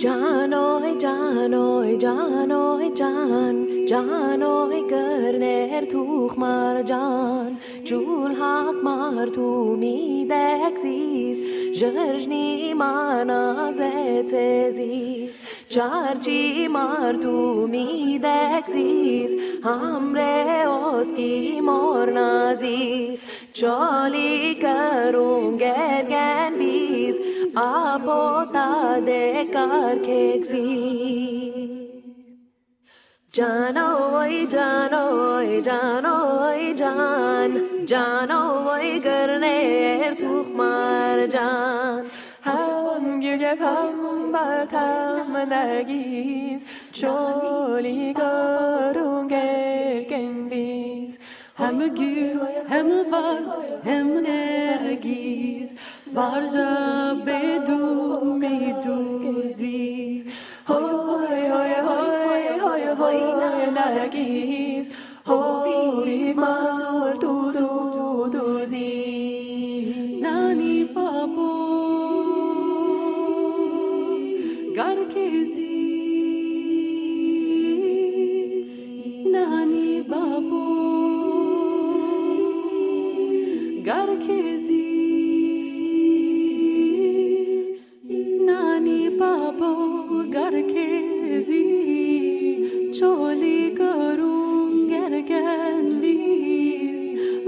John, oi, John, oi, John, oi, John, John, oi, tu mi dexis, Jörjni mana zetesis, Jarji mar tu mi dexis, همره کی مور نازیز، چولی کروں گرگن بیز آبو تا دے ککزیز جانو جانوئی جانو وہی جانو جان جانو کرنے تھوک مار جان۔ ہم گیو ہم بات نگیز gelken biz Hem gül hem vard hem nergis Barca bedum beduzis Hoy hoy hoy hoy hoy Hoy mar tu tu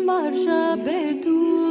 Marcha Betu.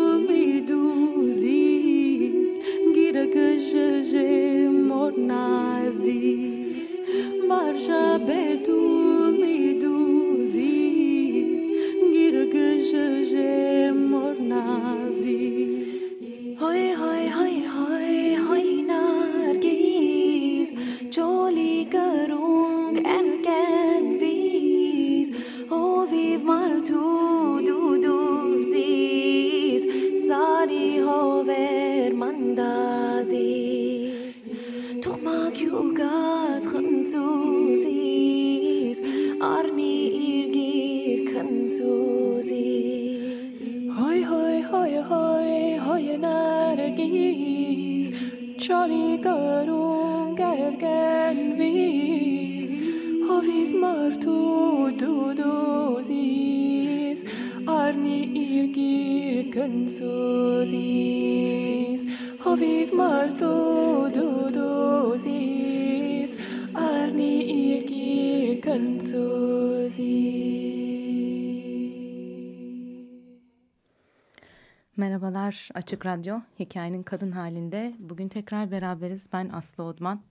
Açık Radyo, Hikayenin Kadın Halinde. Bugün tekrar beraberiz. Ben Aslı Odman.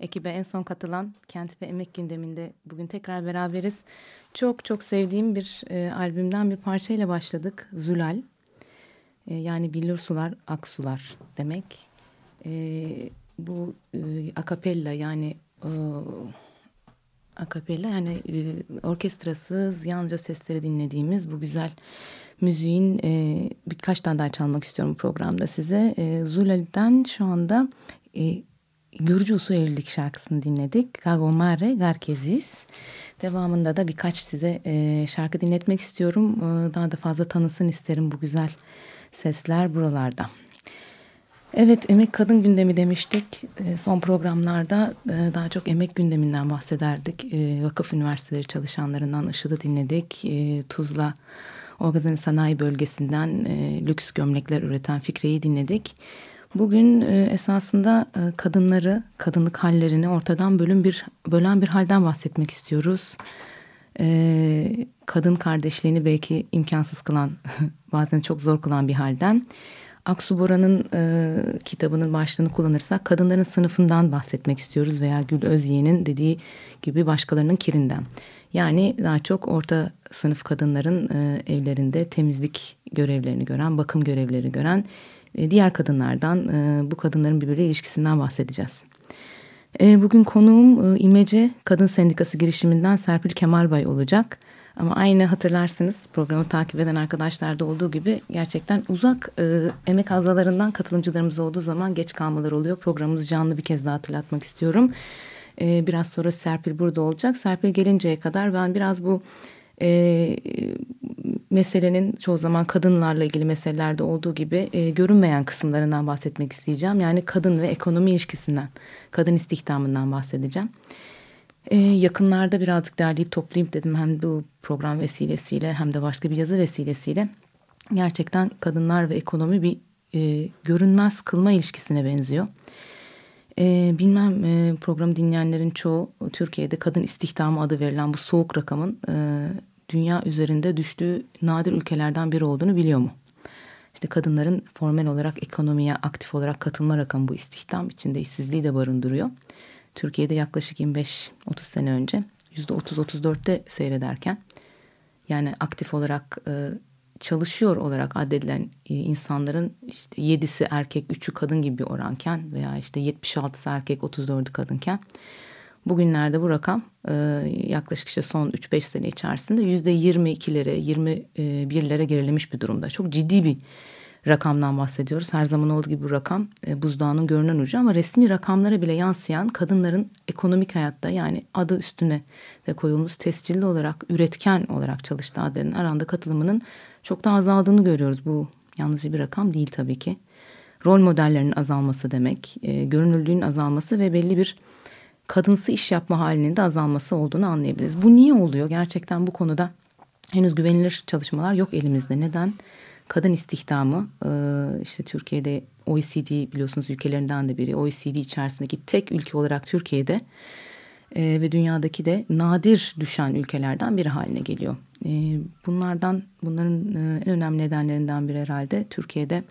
Ekibe en son katılan Kent ve Emek gündeminde bugün tekrar beraberiz. Çok çok sevdiğim bir e, albümden bir parçayla başladık. Zulal. E, yani billur sular, aksular demek. E, bu e, akapella yani e, akapella yani e, orkestrasız yalnızca sesleri dinlediğimiz bu güzel müziğin e, birkaç tane daha çalmak istiyorum programda size. E, Zulal'den şu anda e, Gürcü usul evlilik şarkısını dinledik. Gagomare Garkezis. Devamında da birkaç size e, şarkı dinletmek istiyorum. E, daha da fazla tanısın isterim bu güzel sesler buralarda. Evet emek kadın gündemi demiştik. E, son programlarda e, daha çok emek gündeminden bahsederdik. E, vakıf üniversiteleri çalışanlarından Işıl'ı dinledik. E, Tuzla Organize Sanayi Bölgesi'nden e, lüks gömlekler üreten Fikre'yi dinledik. Bugün e, esasında e, kadınları, kadınlık hallerini ortadan bölüm bir bölen bir halden bahsetmek istiyoruz. E, kadın kardeşliğini belki imkansız kılan, bazen çok zor kılan bir halden. Aksu Bora'nın e, kitabının başlığını kullanırsak kadınların sınıfından bahsetmek istiyoruz veya Gül Özyeğin'in dediği gibi başkalarının kirinden. Yani daha çok orta sınıf kadınların e, evlerinde temizlik görevlerini gören, bakım görevleri gören e, diğer kadınlardan, e, bu kadınların birbiriyle ilişkisinden bahsedeceğiz. E, bugün konuğum e, İmece Kadın Sendikası girişiminden Serpil Kemalbay olacak. Ama aynı hatırlarsınız programı takip eden arkadaşlarda olduğu gibi gerçekten uzak e, emek hazalarından katılımcılarımız olduğu zaman geç kalmalar oluyor. Programımızı canlı bir kez daha hatırlatmak istiyorum. E, biraz sonra Serpil burada olacak. Serpil gelinceye kadar ben biraz bu e, meselenin çoğu zaman kadınlarla ilgili meselelerde olduğu gibi e, görünmeyen kısımlarından bahsetmek isteyeceğim. Yani kadın ve ekonomi ilişkisinden, kadın istihdamından bahsedeceğim. E, yakınlarda birazcık derleyip toplayayım dedim hem bu program vesilesiyle hem de başka bir yazı vesilesiyle. Gerçekten kadınlar ve ekonomi bir e, görünmez kılma ilişkisine benziyor. E, bilmem e, programı dinleyenlerin çoğu Türkiye'de kadın istihdamı adı verilen bu soğuk rakamın e, dünya üzerinde düştüğü nadir ülkelerden biri olduğunu biliyor mu? İşte kadınların formel olarak ekonomiye aktif olarak katılma rakamı bu istihdam içinde işsizliği de barındırıyor. Türkiye'de yaklaşık 25-30 sene önce %30-34'te seyrederken yani aktif olarak e, çalışıyor olarak addedilen e, insanların işte 7'si erkek 3'ü kadın gibi bir oranken veya işte 76'sı erkek 34'ü kadınken bugünlerde bu rakam e, yaklaşık işte son 3-5 sene içerisinde %22'lere 21'lere gerilemiş bir durumda. Çok ciddi bir rakamdan bahsediyoruz. Her zaman olduğu gibi bu rakam e, buzdağının görünen ucu ama resmi rakamlara bile yansıyan kadınların ekonomik hayatta yani adı üstüne de koyulmuş tescilli olarak üretken olarak çalıştığı adların aranda katılımının çok da azaldığını görüyoruz. Bu yalnızca bir rakam değil tabii ki. Rol modellerinin azalması demek, e, görünürlüğün azalması ve belli bir kadınsı iş yapma halinin de azalması olduğunu anlayabiliriz. Bu niye oluyor? Gerçekten bu konuda henüz güvenilir çalışmalar yok elimizde. Neden? Kadın istihdamı e, işte Türkiye'de OECD biliyorsunuz ülkelerinden de biri. OECD içerisindeki tek ülke olarak Türkiye'de e, ve dünyadaki de nadir düşen ülkelerden biri haline geliyor. E, bunlardan bunların en önemli nedenlerinden biri herhalde Türkiye'de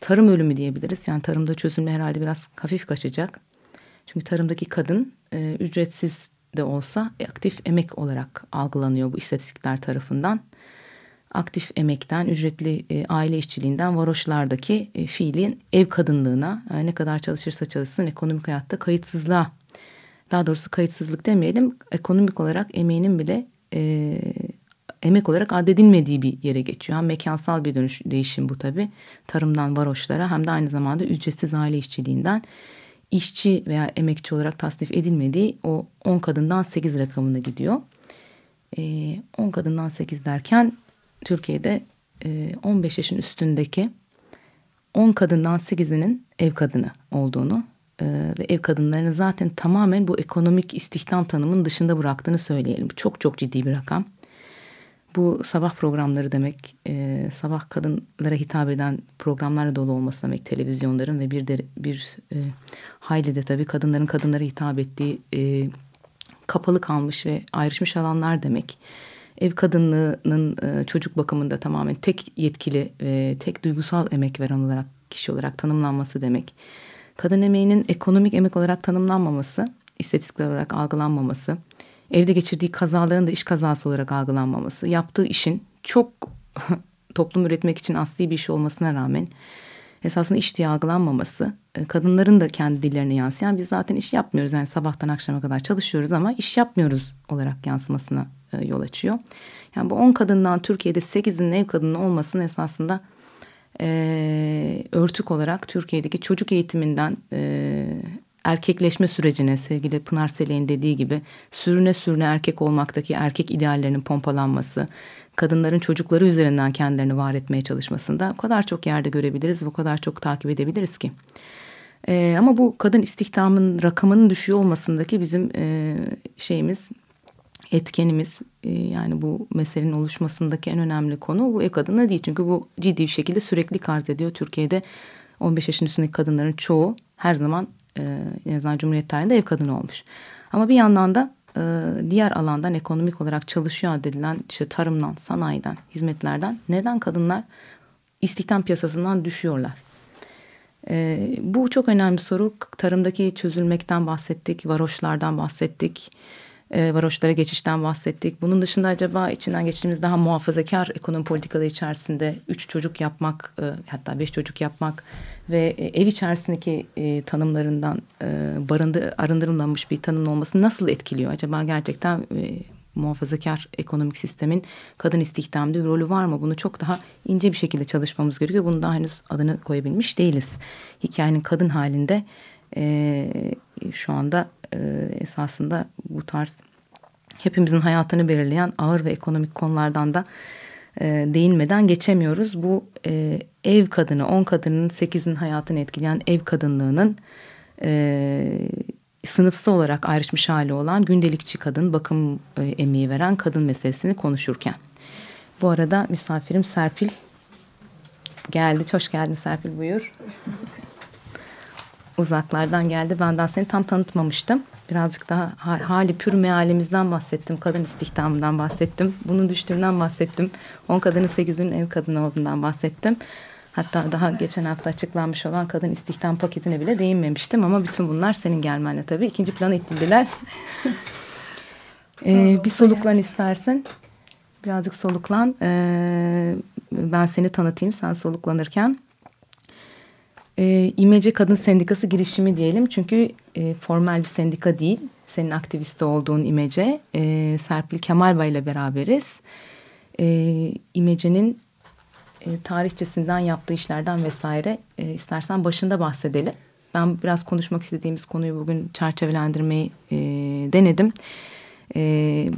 tarım ölümü diyebiliriz. Yani tarımda çözümle herhalde biraz hafif kaçacak. Çünkü tarımdaki kadın e, ücretsiz de olsa aktif emek olarak algılanıyor bu istatistikler tarafından. Aktif emekten, ücretli e, aile işçiliğinden varoşlardaki e, fiilin ev kadınlığına e, ne kadar çalışırsa çalışsın ekonomik hayatta kayıtsızlığa daha doğrusu kayıtsızlık demeyelim ekonomik olarak emeğinin bile e, emek olarak addedilmediği bir yere geçiyor. Hem mekansal bir dönüş, değişim bu tabi tarımdan varoşlara hem de aynı zamanda ücretsiz aile işçiliğinden işçi veya emekçi olarak tasnif edilmediği o 10 kadından 8 rakamına gidiyor. E, ee, 10 kadından 8 derken Türkiye'de e, 15 yaşın üstündeki 10 kadından 8'inin ev kadını olduğunu e, ve ev kadınlarını zaten tamamen bu ekonomik istihdam tanımının dışında bıraktığını söyleyelim. Çok çok ciddi bir rakam. Bu sabah programları demek, e, sabah kadınlara hitap eden programlarla dolu olması demek televizyonların ve bir de bir e, hayli de tabii kadınların kadınlara hitap ettiği e, kapalı kalmış ve ayrışmış alanlar demek. Ev kadınlığının e, çocuk bakımında tamamen tek yetkili ve tek duygusal emek veren olarak kişi olarak tanımlanması demek. Kadın emeğinin ekonomik emek olarak tanımlanmaması istatistikler olarak algılanmaması, evde geçirdiği kazaların da iş kazası olarak algılanmaması, yaptığı işin çok toplum üretmek için asli bir iş olmasına rağmen esasında iş diye algılanmaması, e, kadınların da kendi dillerine yansıyan biz zaten iş yapmıyoruz yani sabahtan akşama kadar çalışıyoruz ama iş yapmıyoruz olarak yansımasına e, yol açıyor. Yani bu 10 kadından Türkiye'de 8'inin ev kadını olmasının esasında e, örtük olarak Türkiye'deki çocuk eğitiminden e, erkekleşme sürecine sevgili Pınar Selek'in dediği gibi sürüne sürüne erkek olmaktaki erkek ideallerinin pompalanması, kadınların çocukları üzerinden kendilerini var etmeye çalışmasında o kadar çok yerde görebiliriz ve o kadar çok takip edebiliriz ki. Ee, ama bu kadın istihdamın rakamının düşüyor olmasındaki bizim e, şeyimiz etkenimiz e, yani bu meselenin oluşmasındaki en önemli konu bu ev kadını değil. Çünkü bu ciddi bir şekilde sürekli arz ediyor. Türkiye'de 15 yaşın üstündeki kadınların çoğu her zaman e, en azından Cumhuriyet tarihinde ev kadını olmuş. Ama bir yandan da e, diğer alandan ekonomik olarak çalışıyor edilen işte tarımdan, sanayiden, hizmetlerden neden kadınlar istihdam piyasasından düşüyorlar? E, bu çok önemli soru. Tarımdaki çözülmekten bahsettik, varoşlardan bahsettik e, varoşlara geçişten bahsettik. Bunun dışında acaba içinden geçtiğimiz daha muhafazakar ekonomi politikaları içerisinde üç çocuk yapmak e, hatta beş çocuk yapmak ve e, ev içerisindeki e, tanımlarından e, barındı, arındırılmamış bir tanım olması nasıl etkiliyor? Acaba gerçekten e, muhafazakar ekonomik sistemin kadın istihdamda bir rolü var mı? Bunu çok daha ince bir şekilde çalışmamız gerekiyor. Bunu daha henüz adını koyabilmiş değiliz. Hikayenin kadın halinde e, şu anda e, esasında bu tarz hepimizin hayatını belirleyen ağır ve ekonomik konulardan da e, değinmeden geçemiyoruz. Bu e, ev kadını, on kadının sekizin hayatını etkileyen ev kadınlığının e, sınıfsal olarak ayrışmış hali olan gündelikçi kadın, bakım e, emeği veren kadın meselesini konuşurken. Bu arada misafirim Serpil geldi. Hoş geldin Serpil buyur uzaklardan geldi. Ben daha seni tam tanıtmamıştım. Birazcık daha hali pür mealimizden bahsettim. Kadın istihdamından bahsettim. Bunun düştüğünden bahsettim. 10 kadının 8'inin ev kadını olduğundan bahsettim. Hatta daha geçen hafta açıklanmış olan kadın istihdam paketine bile değinmemiştim. Ama bütün bunlar senin gelmenle tabii. ikinci plana itildiler. ee, bir soluklan istersen. Birazcık soluklan. Ee, ben seni tanıtayım sen soluklanırken e, İmece Kadın Sendikası girişimi diyelim. Çünkü e, formal bir sendika değil. Senin aktivisti olduğun İmece. E, Serpil Kemalbay ile beraberiz. E, İmece'nin e, tarihçesinden yaptığı işlerden vesaire e, istersen başında bahsedelim. Ben biraz konuşmak istediğimiz konuyu bugün çerçevelendirmeyi e, denedim. E,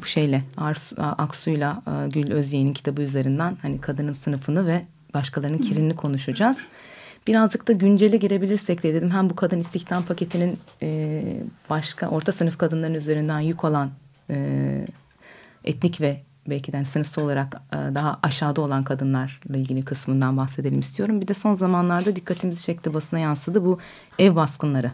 bu şeyle Arsu, Aksu'yla e, Gül Özyeğin'in kitabı üzerinden hani kadının sınıfını ve başkalarının kirini konuşacağız. Birazcık da güncele girebilirsek diye dedim. Hem bu kadın istihdam paketinin e, başka orta sınıf kadınların üzerinden yük olan e, etnik ve belki de hani sınıfsal olarak e, daha aşağıda olan kadınlarla ilgili kısmından bahsedelim istiyorum. Bir de son zamanlarda dikkatimizi çekti basına yansıdı bu ev baskınları.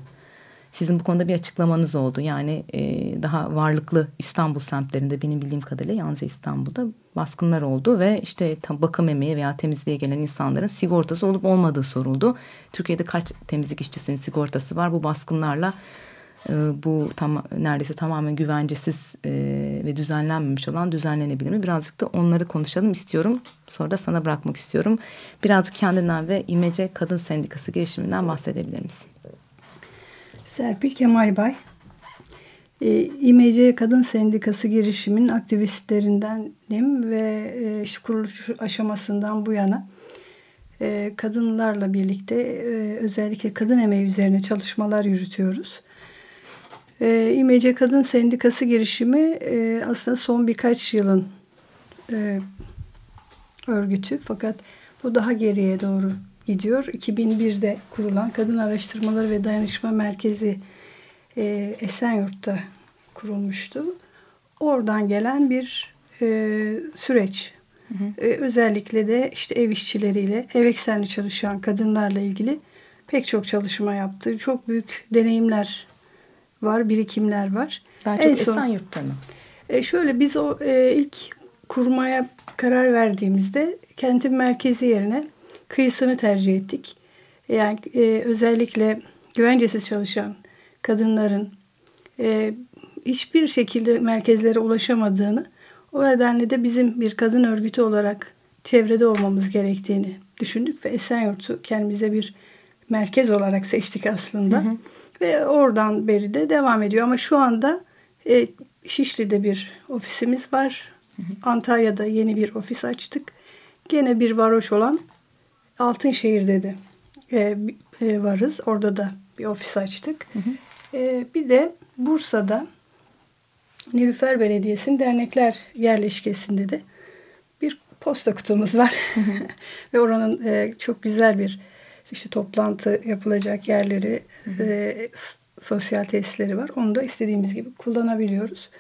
Sizin bu konuda bir açıklamanız oldu. Yani e, daha varlıklı İstanbul semtlerinde benim bildiğim kadarıyla yalnızca İstanbul'da baskınlar oldu ve işte bakım emeği veya temizliğe gelen insanların sigortası olup olmadığı soruldu. Türkiye'de kaç temizlik işçisinin sigortası var? Bu baskınlarla e, bu tam neredeyse tamamen güvencesiz e, ve düzenlenmemiş olan düzenlenebilir mi? Birazcık da onları konuşalım istiyorum. Sonra da sana bırakmak istiyorum. Birazcık kendinden ve İmece Kadın Sendikası girişiminden bahsedebilir misin? Serpil Kemal Bay. E, İMC Kadın Sendikası girişimin aktivistlerindenim ve e, kuruluş aşamasından bu yana e, kadınlarla birlikte e, özellikle kadın emeği üzerine çalışmalar yürütüyoruz. E, İMC Kadın Sendikası girişimi e, aslında son birkaç yılın e, örgütü fakat bu daha geriye doğru gidiyor. 2001'de kurulan Kadın Araştırmaları ve Dayanışma Merkezi e, Esenyurt'ta kurulmuştu. Oradan gelen bir e, süreç. Hı hı. E, özellikle de işte ev işçileriyle, ev eksenli çalışan kadınlarla ilgili pek çok çalışma yaptı. Çok büyük deneyimler var, birikimler var. Daha çok en son, Esenyurt'ta mı? E, şöyle biz o e, ilk kurmaya karar verdiğimizde kentin merkezi yerine kıyısını tercih ettik. Yani e, özellikle güvencesiz çalışan kadınların e, hiçbir şekilde merkezlere ulaşamadığını o nedenle de bizim bir kadın örgütü olarak çevrede olmamız gerektiğini düşündük ve Esenyurt'u kendimize bir merkez olarak seçtik aslında. Hı hı. Ve oradan beri de devam ediyor. Ama şu anda e, Şişli'de bir ofisimiz var. Hı hı. Antalya'da yeni bir ofis açtık. Gene bir varoş olan Altınşehir'de de e, e, varız. Orada da bir ofis açtık. Hı hı. E, bir de Bursa'da Nilüfer Belediyesi'nin dernekler yerleşkesinde de bir posta kutumuz var. Ve oranın e, çok güzel bir işte toplantı yapılacak yerleri, e, sosyal tesisleri var. Onu da istediğimiz gibi kullanabiliyoruz.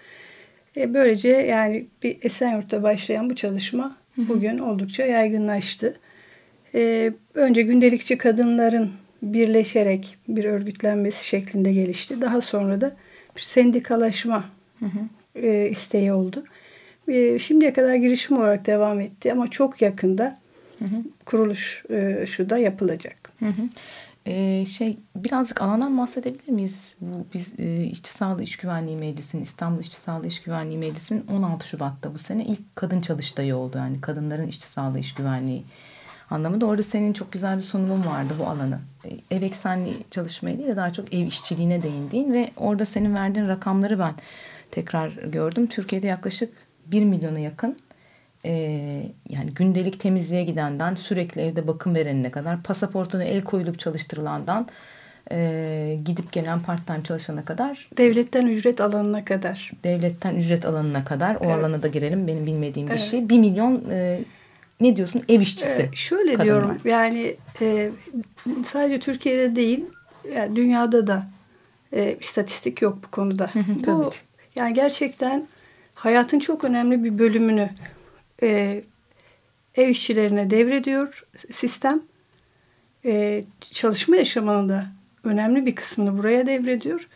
E, böylece yani bir Esenyurt'ta başlayan bu çalışma bugün oldukça yaygınlaştı. E, önce gündelikçi kadınların birleşerek bir örgütlenmesi şeklinde gelişti. Daha sonra da bir sendikalaşma hı hı. E, isteği oldu. E, şimdiye kadar girişim olarak devam etti ama çok yakında hı hı. kuruluş e, şu da yapılacak. Hı hı. Ee, şey birazcık alandan bahsedebilir miyiz? Bu biz e, İşçi Sağlığı İş Güvenliği Meclisi'nin İstanbul İşçi Sağlığı İş Güvenliği Meclisi'nin 16 Şubat'ta bu sene ilk kadın çalıştayı oldu. Yani kadınların işçi sağlığı iş güvenliği anlamında. Orada senin çok güzel bir sunumun vardı bu alanı. Ev eksenli çalışmaya değil de daha çok ev işçiliğine değindiğin ve orada senin verdiğin rakamları ben tekrar gördüm. Türkiye'de yaklaşık 1 milyona yakın e, yani gündelik temizliğe gidenden sürekli evde bakım verenine kadar pasaportuna el koyulup çalıştırılandan e, gidip gelen part time çalışana kadar devletten ücret alanına kadar devletten ücret alanına kadar o evet. alana da girelim benim bilmediğim evet. bir şey. 1 milyon e, ne diyorsun ev işçisi. Ee, şöyle kadınlar. diyorum yani e, sadece Türkiye'de değil yani dünyada da e, istatistik yok bu konuda. bu yani gerçekten hayatın çok önemli bir bölümünü e, ev işçilerine devrediyor sistem. E, çalışma yaşamının da önemli bir kısmını buraya devrediyor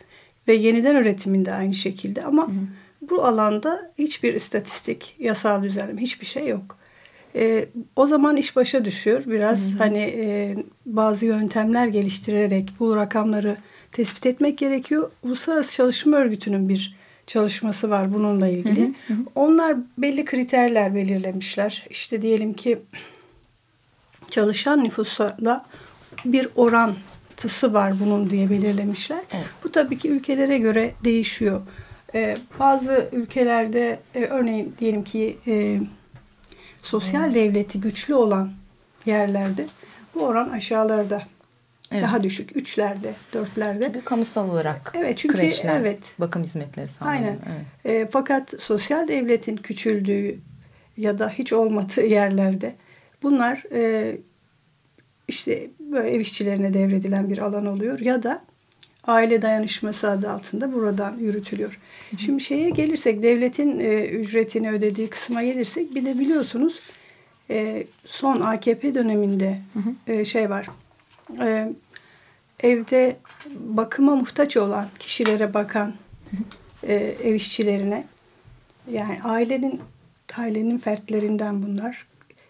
ve yeniden üretiminde aynı şekilde ama hı hı. bu alanda hiçbir istatistik, yasal düzenleme hiçbir şey yok. E, o zaman iş başa düşüyor. Biraz hı hı. hani e, bazı yöntemler geliştirerek bu rakamları tespit etmek gerekiyor. Uluslararası Çalışma Örgütü'nün bir çalışması var bununla ilgili. Hı hı hı. Onlar belli kriterler belirlemişler. İşte diyelim ki çalışan nüfusla bir orantısı var bunun diye belirlemişler. Evet. Bu tabii ki ülkelere göre değişiyor. Ee, bazı ülkelerde e, örneğin diyelim ki e, sosyal evet. devleti güçlü olan yerlerde bu oran aşağılarda. Evet. Daha düşük. Üçlerde, dörtlerde. Çünkü kamusal olarak evet, çünkü, kreşler, evet. bakım hizmetleri sağlanıyor. Aynen. Evet. E, fakat sosyal devletin küçüldüğü ya da hiç olmadığı yerlerde bunlar e, işte böyle ev işçilerine devredilen bir alan oluyor ya da aile dayanışması adı altında buradan yürütülüyor. Hı hı. Şimdi şeye gelirsek devletin e, ücretini ödediği kısma gelirsek bir de biliyorsunuz e, son AKP döneminde hı. E, şey var e, evde bakıma muhtaç olan kişilere bakan e, ev işçilerine yani ailenin ailenin fertlerinden bunlar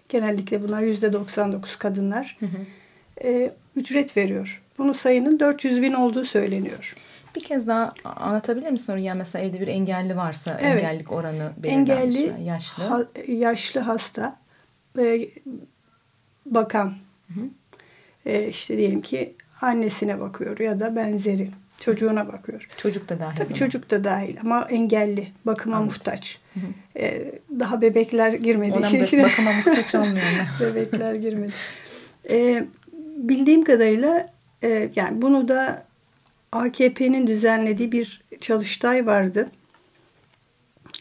genellikle bunlar yüzde 99 kadınlar hı hı. E, ücret veriyor. Bunu sayının 400 bin olduğu söyleniyor. Bir kez daha anlatabilir misin oraya? Mesela evde bir engelli varsa evet. engellik oranı Engelli, yaşlı. Ha, yaşlı hasta, e, bakan, hı hı e, işte diyelim ki annesine bakıyor ya da benzeri çocuğuna bakıyor. Çocuk da dahil. Tabii çocuk da dahil ama engelli, bakıma Anladım. muhtaç. Hı hı. Ee, daha bebekler girmedi. Ona be- bakıma muhtaç olmuyorlar. bebekler girmedi. Ee, bildiğim kadarıyla e, yani bunu da AKP'nin düzenlediği bir çalıştay vardı.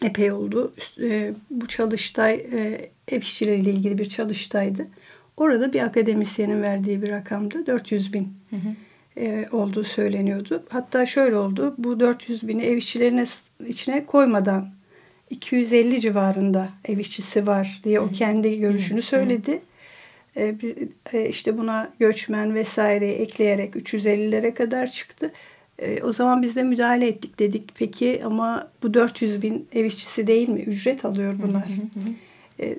Epey oldu. E, bu çalıştay e, ev işçileriyle ilgili bir çalıştaydı. Orada bir akademisyenin verdiği bir rakamdı. 400 bin hı hı. E, olduğu söyleniyordu. Hatta şöyle oldu. Bu 400 bini ev işçilerine içine koymadan 250 civarında ev işçisi var diye o kendi görüşünü söyledi. Biz, e, işte buna göçmen vesaire ekleyerek 350'lere kadar çıktı. E, o zaman biz de müdahale ettik dedik. Peki ama bu 400 bin ev işçisi değil mi? Ücret alıyor bunlar. E,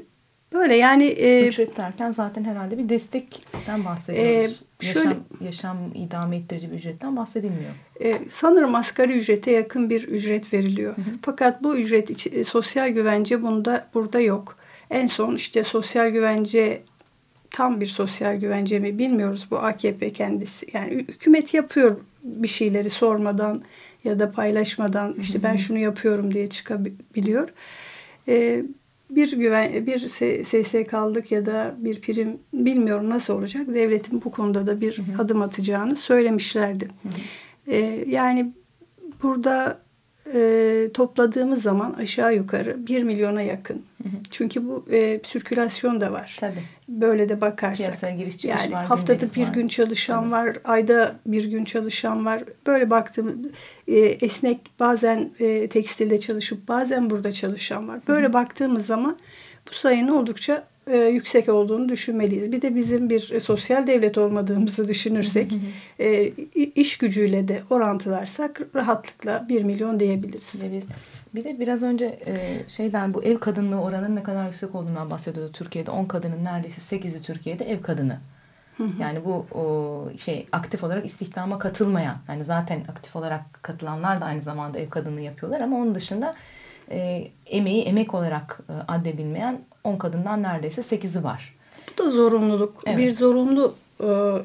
Böyle yani... E, Ücret derken zaten herhalde bir destekten bahsediyoruz. yaşam, Şöyle- yaşam idame ettirici bir ücretten bahsedilmiyor. E, sanırım asgari ücrete yakın bir ücret veriliyor. Fakat bu ücret e, sosyal güvence bunda burada yok. En son işte sosyal güvence tam bir sosyal güvence mi bilmiyoruz bu AKP kendisi. Yani hü- hükümet yapıyor bir şeyleri sormadan ya da paylaşmadan işte ben şunu yapıyorum diye çıkabiliyor. E, bir güven bir SSK'lık ya da bir prim bilmiyorum nasıl olacak. Devletin bu konuda da bir adım atacağını söylemişlerdi. E, yani burada e, topladığımız zaman aşağı yukarı 1 milyona yakın. Çünkü bu e, sirkülasyon da var. Tabii. Böyle de bakarsak. Piyasaya giriş çıkış yani var, haftada bir var. gün çalışan var, ayda bir gün çalışan var. Böyle baktım e, esnek bazen e, tekstilde çalışıp bazen burada çalışan var. Böyle baktığımız zaman bu sayının oldukça e, yüksek olduğunu düşünmeliyiz. Bir de bizim bir e, sosyal devlet olmadığımızı düşünürsek e, iş gücüyle de orantılarsak rahatlıkla 1 milyon diyebiliriz. Biz, bir de biraz önce e, şeyden bu ev kadınlığı oranının ne kadar yüksek olduğundan bahsediyordu Türkiye'de. 10 kadının neredeyse 8'i Türkiye'de ev kadını. Yani bu o, şey aktif olarak istihdama katılmayan yani zaten aktif olarak katılanlar da aynı zamanda ev kadınlığı yapıyorlar ama onun dışında e, emeği emek olarak e, addedilmeyen 10 kadından neredeyse 8'i var. Bu da zorunluluk. Evet. Bir zorunlu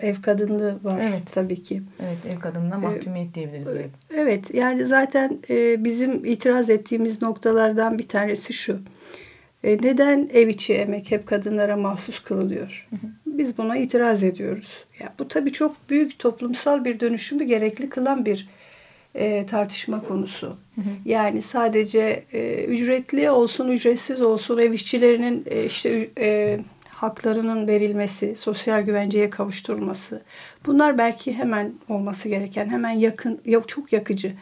ev kadınlığı var Evet. tabii ki. Evet ev kadınına mahkumiyet diyebiliriz. Evet. Evet yani zaten e, bizim itiraz ettiğimiz noktalardan bir tanesi şu. E, neden ev içi emek hep kadınlara mahsus kılınıyor? Biz buna itiraz ediyoruz. Ya, bu tabii çok büyük toplumsal bir dönüşümü gerekli kılan bir e, tartışma konusu. Yani sadece e, ücretli olsun, ücretsiz olsun ev işçilerinin e, işte e, haklarının verilmesi, sosyal güvenceye kavuşturulması. Bunlar belki hemen olması gereken, hemen yakın, çok yakıcı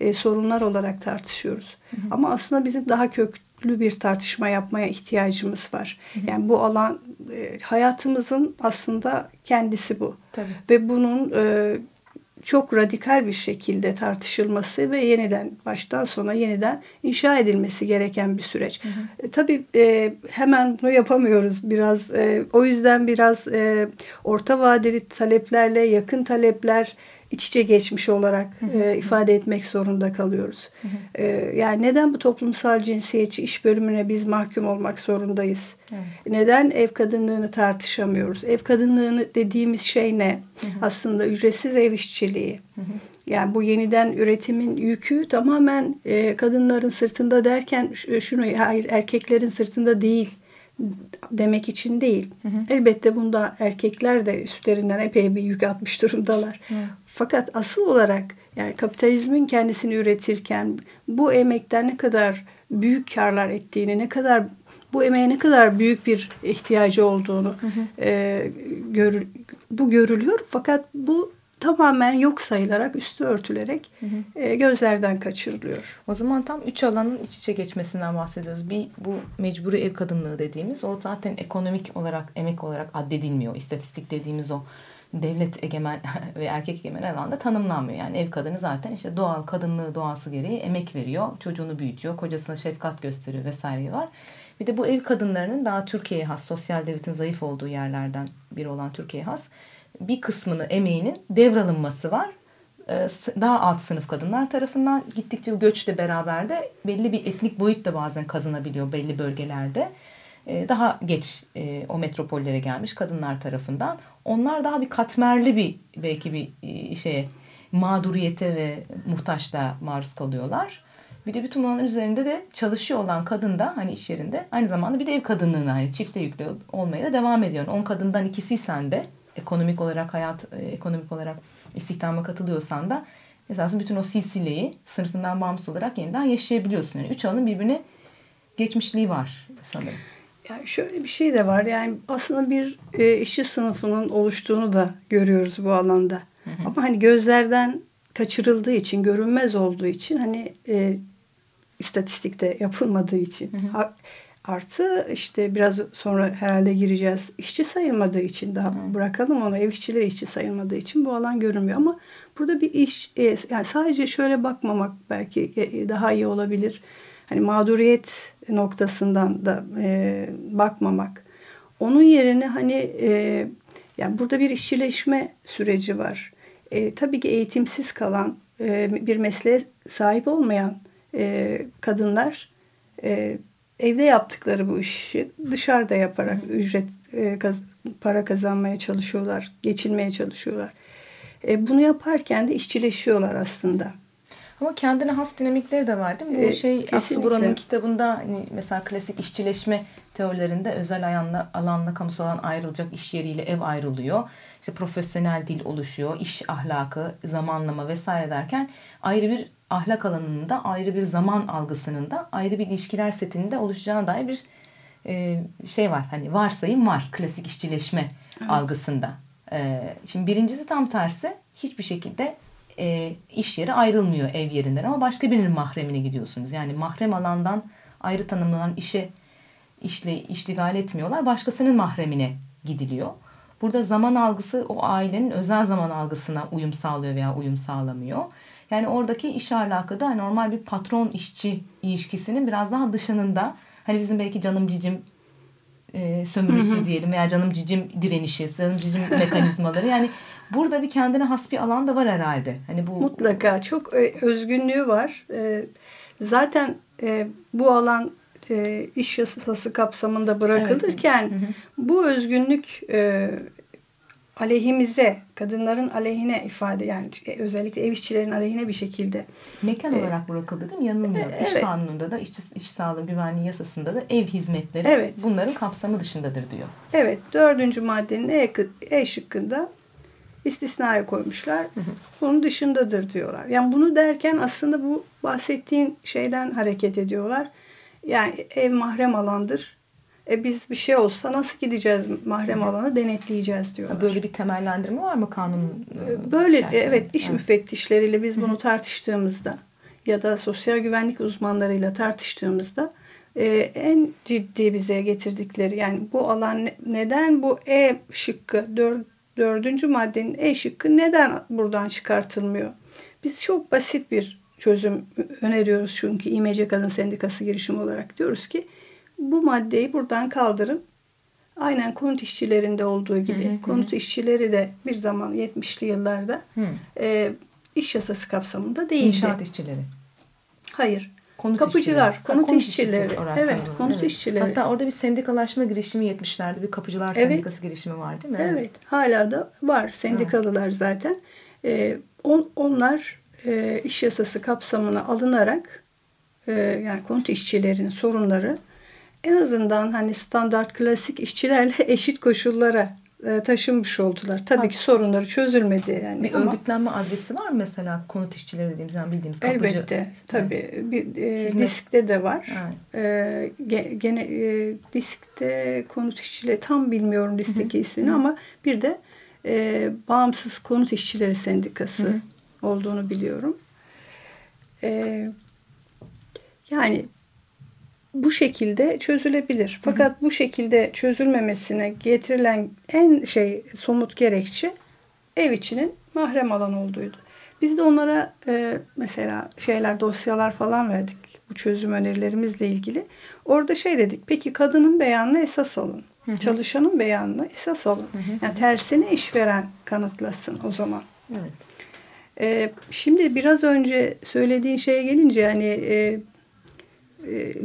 e, sorunlar olarak tartışıyoruz. Ama aslında bizim daha köklü bir tartışma yapmaya ihtiyacımız var. Yani bu alan e, hayatımızın aslında kendisi bu. Tabii. Ve bunun e, çok radikal bir şekilde tartışılması ve yeniden baştan sona yeniden inşa edilmesi gereken bir süreç. E, tabii e, hemen bunu yapamıyoruz biraz. E, o yüzden biraz e, orta vadeli taleplerle yakın talepler iç içe geçmiş olarak e, ifade etmek zorunda kalıyoruz. E, yani neden bu toplumsal cinsiyetçi iş bölümüne biz mahkum olmak zorundayız? Neden ev kadınlığını tartışamıyoruz? Ev kadınlığını dediğimiz şey ne? Aslında ücretsiz ev işçiliği. Yani bu yeniden üretimin yükü tamamen e, kadınların sırtında derken ş- şunu hayır erkeklerin sırtında değil demek için değil. Elbette bunda erkekler de üstlerinden epey bir yük atmış durumdalar. Fakat asıl olarak yani kapitalizmin kendisini üretirken bu emekten ne kadar büyük karlar ettiğini, ne kadar bu emeğe ne kadar büyük bir ihtiyacı olduğunu e, görür, bu görülüyor. Fakat bu tamamen yok sayılarak, üstü örtülerek e, gözlerden kaçırılıyor. O zaman tam üç alanın iç içe geçmesinden bahsediyoruz. Bir bu mecburi ev kadınlığı dediğimiz o zaten ekonomik olarak emek olarak addedilmiyor. İstatistik dediğimiz o devlet egemen ve erkek egemen alanda tanımlanmıyor. Yani ev kadını zaten işte doğal kadınlığı doğası gereği emek veriyor. Çocuğunu büyütüyor. Kocasına şefkat gösteriyor vesaire var. Bir de bu ev kadınlarının daha Türkiye'ye has, sosyal devletin zayıf olduğu yerlerden biri olan Türkiye'ye has bir kısmını emeğinin devralınması var e, daha alt sınıf kadınlar tarafından gittikçe göçle beraber de belli bir etnik boyut da bazen kazanabiliyor belli bölgelerde. E, Daha geç e, o metropollere gelmiş kadınlar tarafından. Onlar daha bir katmerli bir belki bir e, şeye mağduriyete ve muhtaçlığa maruz kalıyorlar. Bir de bütün bunların üzerinde de çalışıyor olan kadın da hani iş yerinde aynı zamanda bir de ev kadınlığına hani çifte yüklü olmaya da devam ediyor. 10 kadından ikisiysen de ekonomik olarak hayat e, ekonomik olarak istihdama katılıyorsan da esasında bütün o silsileyi sınıfından bağımsız olarak yeniden yaşayabiliyorsun. Yani üç alanın birbirine geçmişliği var sanırım. Yani şöyle bir şey de var. Yani aslında bir e, işçi sınıfının oluştuğunu da görüyoruz bu alanda. Ama hani gözlerden kaçırıldığı için, görünmez olduğu için hani e, istatistikte yapılmadığı için. Ha- Artı işte biraz sonra herhalde gireceğiz. İşçi sayılmadığı için daha bırakalım onu ev işçileri işçi sayılmadığı için bu alan görünmüyor. Ama burada bir iş e, yani sadece şöyle bakmamak belki e, daha iyi olabilir. Hani mağduriyet noktasından da e, bakmamak. Onun yerine hani e, Yani burada bir işçileşme süreci var. E, tabii ki eğitimsiz kalan, e, bir mesleğe sahip olmayan e, kadınlar e, evde yaptıkları bu işi dışarıda yaparak ücret e, kaz, para kazanmaya çalışıyorlar, geçinmeye çalışıyorlar. E, bunu yaparken de işçileşiyorlar aslında. Ama kendine has dinamikleri de var değil mi? Bu Ee, şey. Aksu Buran'ın kitabında hani mesela klasik işçileşme teorilerinde özel alanla, alanla kamusal alan ayrılacak iş yeriyle ev ayrılıyor. İşte profesyonel dil oluşuyor, iş ahlakı, zamanlama vesaire derken ayrı bir ahlak alanının da ayrı bir zaman algısının da ayrı bir ilişkiler setinde oluşacağına dair bir e, şey var. Hani varsayım var klasik işçileşme algısında. E, şimdi birincisi tam tersi hiçbir şekilde e, iş yeri ayrılmıyor ev yerinden ama başka birinin mahremine gidiyorsunuz. Yani mahrem alandan ayrı tanımlanan işe işle iştigal etmiyorlar. Başkasının mahremine gidiliyor. Burada zaman algısı o ailenin özel zaman algısına uyum sağlıyor veya uyum sağlamıyor. Yani oradaki iş ahlakı da normal bir patron işçi ilişkisinin biraz daha dışında. Hani bizim belki canım cicim e, sömürüsü diyelim veya canım cicim direnişi, canım cicim mekanizmaları. Yani burada bir kendine has bir alan da var herhalde. Hani bu Mutlaka çok e, özgünlüğü var. E, Zaten e, bu alan e, iş yasası kapsamında bırakılırken bu özgünlük e, aleyhimize, kadınların aleyhine ifade yani e, özellikle ev işçilerin aleyhine bir şekilde mekan olarak bırakıldı değil mi? Yanılmıyorum. İş evet. kanununda da, iş, iş sağlığı güvenliği yasasında da ev hizmetleri Evet. bunların kapsamı dışındadır diyor. Evet, dördüncü maddenin E, e şıkkında istisnaya koymuşlar. Bunun dışındadır diyorlar. Yani bunu derken aslında bu bahsettiğin şeyden hareket ediyorlar. Yani ev mahrem alandır. E biz bir şey olsa nasıl gideceğiz mahrem alanı denetleyeceğiz diyorlar. Böyle bir temellendirme var mı kanun? e, Böyle şartlarında? evet iş müfettişleriyle biz bunu tartıştığımızda ya da sosyal güvenlik uzmanlarıyla tartıştığımızda e, en ciddi bize getirdikleri yani bu alan ne- neden bu E şıkkı dör, dördüncü maddenin E şıkkı neden buradan çıkartılmıyor? Biz çok basit bir çözüm öneriyoruz çünkü İMC Kadın Sendikası girişimi olarak diyoruz ki bu maddeyi buradan kaldırın. Aynen konut işçilerinde olduğu gibi. Konut işçileri de bir zaman 70'li yıllarda Hı. e, iş yasası kapsamında değildi. İnşaat işçileri. Hayır. Konut Kapıcılar, işçileri. konut Ha, işçileri. işçisi olarak Evet, konut işçileri. Hatta orada bir sendikalaşma girişimi 70'lerde bir kapıcılar Evet. sendikası girişimi var değil mi? Evet. Hala da var. Sendikalılar zaten. E, on, onlar e, iş yasası kapsamına alınarak e, yani konut işçilerinin sorunları en azından hani standart klasik işçilerle eşit koşullara e, taşınmış oldular. Tabii ki sorunları çözülmedi yani. Bir ama örgütlenme adresi var mı mesela konut işçileri dediğimiz yani bildiğimiz kapıcı? elbette tabii bir e, Hizmet. diskte de var. Evet. E, ge- gene e, diskte konut işçileri tam bilmiyorum listeki ismini ama bir de e, bağımsız konut işçileri sendikası olduğunu biliyorum. E, yani bu şekilde çözülebilir. Fakat bu şekilde çözülmemesine getirilen en şey somut gerekçe ev içinin mahrem alan olduğuydu. Biz de onlara e, mesela şeyler dosyalar falan verdik bu çözüm önerilerimizle ilgili. Orada şey dedik. Peki kadının beyanını esas alın. Çalışanın beyanını esas alın. Yani tersine işveren kanıtlasın o zaman. Evet. Ee, şimdi biraz önce söylediğin şeye gelince hani e, e,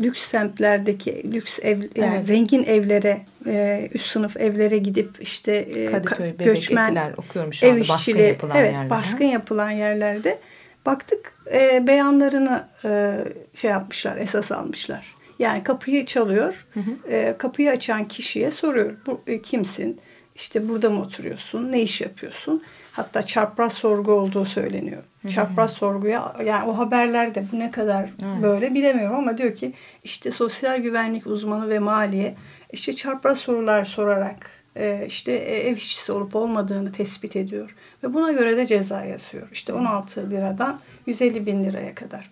lüks semtlerdeki lüks ev yani Evet. zengin evlere e, üst sınıf evlere gidip işte e, Kadıköy, ka- Bebek, Etiler okuyorum şu ev anda. Baskın işçileri yapılan evet yerler. baskın yapılan yerlerde baktık e, beyanlarını e, şey yapmışlar esas almışlar. Yani kapıyı çalıyor. E, kapıyı açan kişiye soruyor. Bu e, kimsin? İşte burada mı oturuyorsun? Ne iş yapıyorsun? Hatta çapraz sorgu olduğu söyleniyor. Çapraz sorguya yani o haberlerde bu ne kadar böyle bilemiyorum ama diyor ki işte sosyal güvenlik uzmanı ve maliye işte çapraz sorular sorarak e, işte e, ev işçisi olup olmadığını tespit ediyor. Ve buna göre de ceza yazıyor. İşte 16 liradan 150 bin liraya kadar.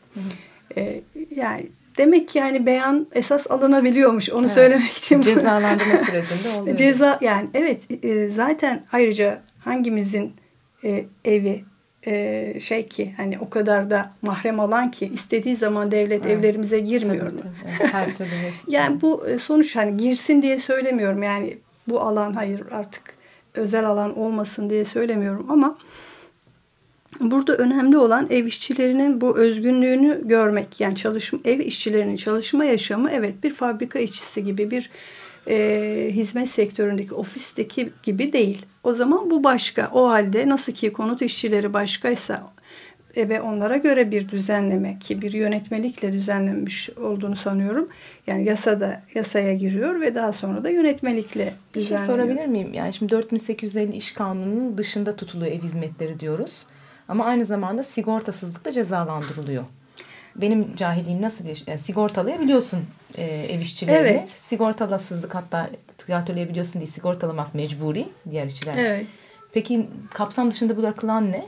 E, yani demek ki yani beyan esas alınabiliyormuş. Onu söylemek için. Cezalandırma sürecinde oluyor. Ceza yani evet zaten ayrıca hangimizin evi e, şey ki hani o kadar da mahrem alan ki istediği zaman devlet evlerimize girmiyor Tabii, mu? tabii. Evet, Her türlü. Yani bu e, sonuç hani girsin diye söylemiyorum yani bu alan hayır artık özel alan olmasın diye söylemiyorum ama burada önemli olan ev işçilerinin bu özgünlüğünü görmek. Yani çalışma ev işçilerinin çalışma yaşamı evet bir fabrika işçisi gibi bir e, hizmet sektöründeki ofisteki gibi değil. O zaman bu başka. O halde nasıl ki konut işçileri başkaysa e, ve onlara göre bir düzenleme ki bir yönetmelikle düzenlenmiş olduğunu sanıyorum. Yani yasada yasaya giriyor ve daha sonra da yönetmelikle Bir şey sorabilir miyim? Yani şimdi 4850 iş kanununun dışında tutuluyor ev hizmetleri diyoruz. Ama aynı zamanda sigortasızlık da cezalandırılıyor. Benim cahilliğim nasıl bir yani sigortalayabiliyorsun e, ev işçilerini. Evet. Sigortalasızlık hatta sigortalayabiliyorsun diye sigortalamak mecburi diğer işçiler. Evet. Peki kapsam dışında bırakılan ne?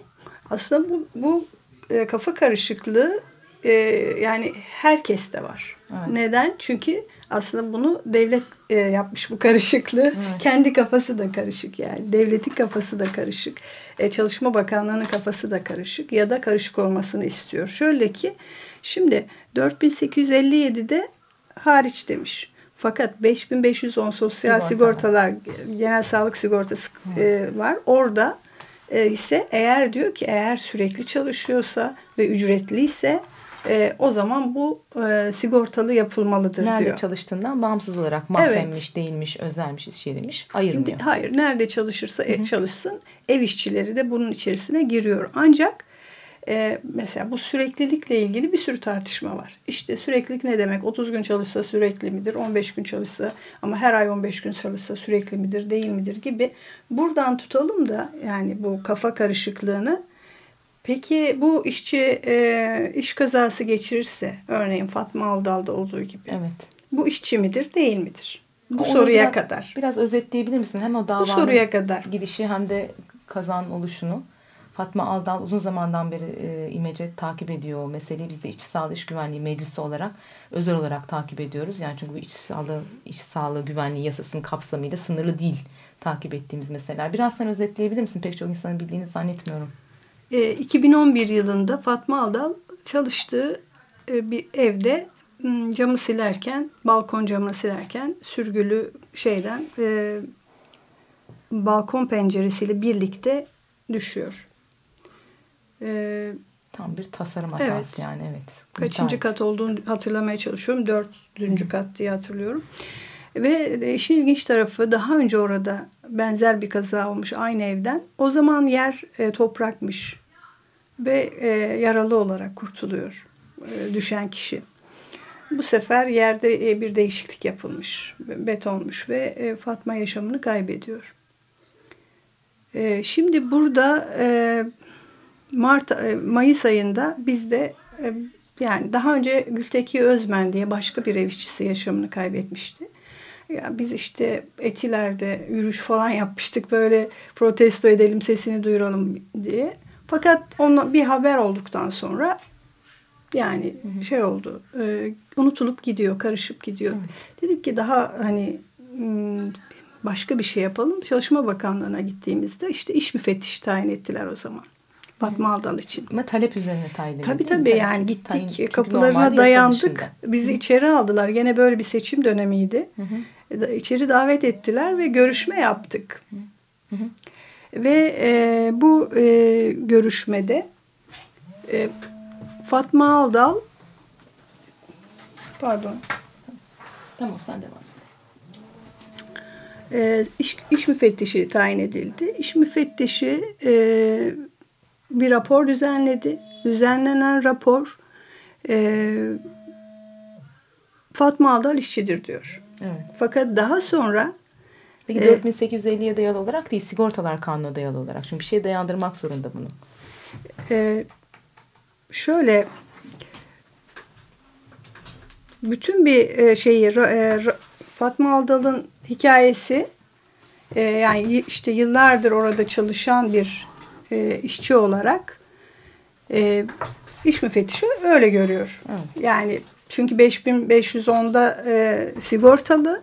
Aslında bu, bu e, kafa karışıklığı e, yani herkeste var. Evet. Neden? Çünkü aslında bunu devlet e, yapmış bu karışıklığı. Kendi kafası da karışık yani. Devletin kafası da karışık. E, Çalışma Bakanlığı'nın kafası da karışık. Ya da karışık olmasını istiyor. Şöyle ki şimdi 4857'de hariç demiş. Fakat 5510 sosyal Sigortalar. sigortalar, genel sağlık sigortası e, var. Orada e, ise eğer diyor ki eğer sürekli çalışıyorsa ve ücretliyse e, o zaman bu e, sigortalı yapılmalıdır Nerede diyor. çalıştığından bağımsız olarak mahremmiş, değilmiş, özelmiş, iş yeriymiş ayırmıyor. Hayır, nerede çalışırsa e, çalışsın ev işçileri de bunun içerisine giriyor. Ancak e, mesela bu süreklilikle ilgili bir sürü tartışma var. İşte süreklilik ne demek? 30 gün çalışsa sürekli midir? 15 gün çalışsa ama her ay 15 gün çalışsa sürekli midir? Değil midir? Gibi. Buradan tutalım da yani bu kafa karışıklığını Peki bu işçi e, iş kazası geçirirse örneğin Fatma Aldal'da olduğu gibi Evet. bu işçi midir değil midir? Bu Onu soruya biraz- kadar. Biraz özetleyebilir misin? Hem o Bu davanın soruya kadar. gidişi hem de kazan oluşunu. Fatma Aldal uzun zamandan beri e, İmece takip ediyor o meseleyi. Biz de İşçi Sağlığı İş Güvenliği Meclisi olarak özel olarak takip ediyoruz. Yani çünkü bu İşçi Sağlığı, İş Sağlığı Güvenliği yasasının kapsamıyla sınırlı değil takip ettiğimiz meseleler. Biraz sen özetleyebilir misin? Pek çok insanın bildiğini zannetmiyorum. E, 2011 yılında Fatma Aldal çalıştığı e, bir evde camı silerken, balkon camını silerken sürgülü şeyden e, balkon penceresiyle birlikte düşüyor. E, Tam bir tasarım hatası Evet. yani evet. kaçıncı kat olduğunu hatırlamaya çalışıyorum. Dördüncü kat diye hatırlıyorum. Ve işin ilginç tarafı daha önce orada benzer bir kaza olmuş aynı evden. O zaman yer e, toprakmış ve e, yaralı olarak kurtuluyor e, düşen kişi. Bu sefer yerde e, bir değişiklik yapılmış, betonmuş ve e, Fatma yaşamını kaybediyor. E, şimdi burada e, Mart e, Mayıs ayında bizde e, yani daha önce Gülteki Özmen diye başka bir ev işçisi yaşamını kaybetmişti. Ya biz işte Etiler'de yürüyüş falan yapmıştık böyle protesto edelim sesini duyuralım diye. Fakat onunla bir haber olduktan sonra yani şey oldu e, unutulup gidiyor karışıp gidiyor. Dedik ki daha hani başka bir şey yapalım. Çalışma Bakanlığı'na gittiğimizde işte iş müfettişi tayin ettiler o zaman. Fatma Aldal için. Ama talep üzerine tayin edildi. Tabii tabii yani tayin- gittik çünkü kapılarına dayandık. Bizi içeri aldılar. Gene böyle bir seçim dönemiydi. Da- İçeri davet ettiler ve görüşme yaptık. Ve e, bu e, görüşmede e, Fatma Aldal pardon Tamam sen devam et. e, iş, iş müfettişi tayin edildi. İş müfettişi e, bir rapor düzenledi. Düzenlenen rapor e, Fatma Aldal işçidir diyor. Evet. Fakat daha sonra Peki Ee, 4850'ye dayalı olarak değil, sigortalar kanuna dayalı olarak. Çünkü bir şeye dayandırmak zorunda bunu. e, şöyle bütün bir e, şeyi e, ra- Fatma Aldal'ın hikayesi e, yani işte yıllardır orada çalışan bir e, işçi olarak e, iş müfettişi öyle görüyor. Evet. Yani çünkü 5510'da e, sigortalı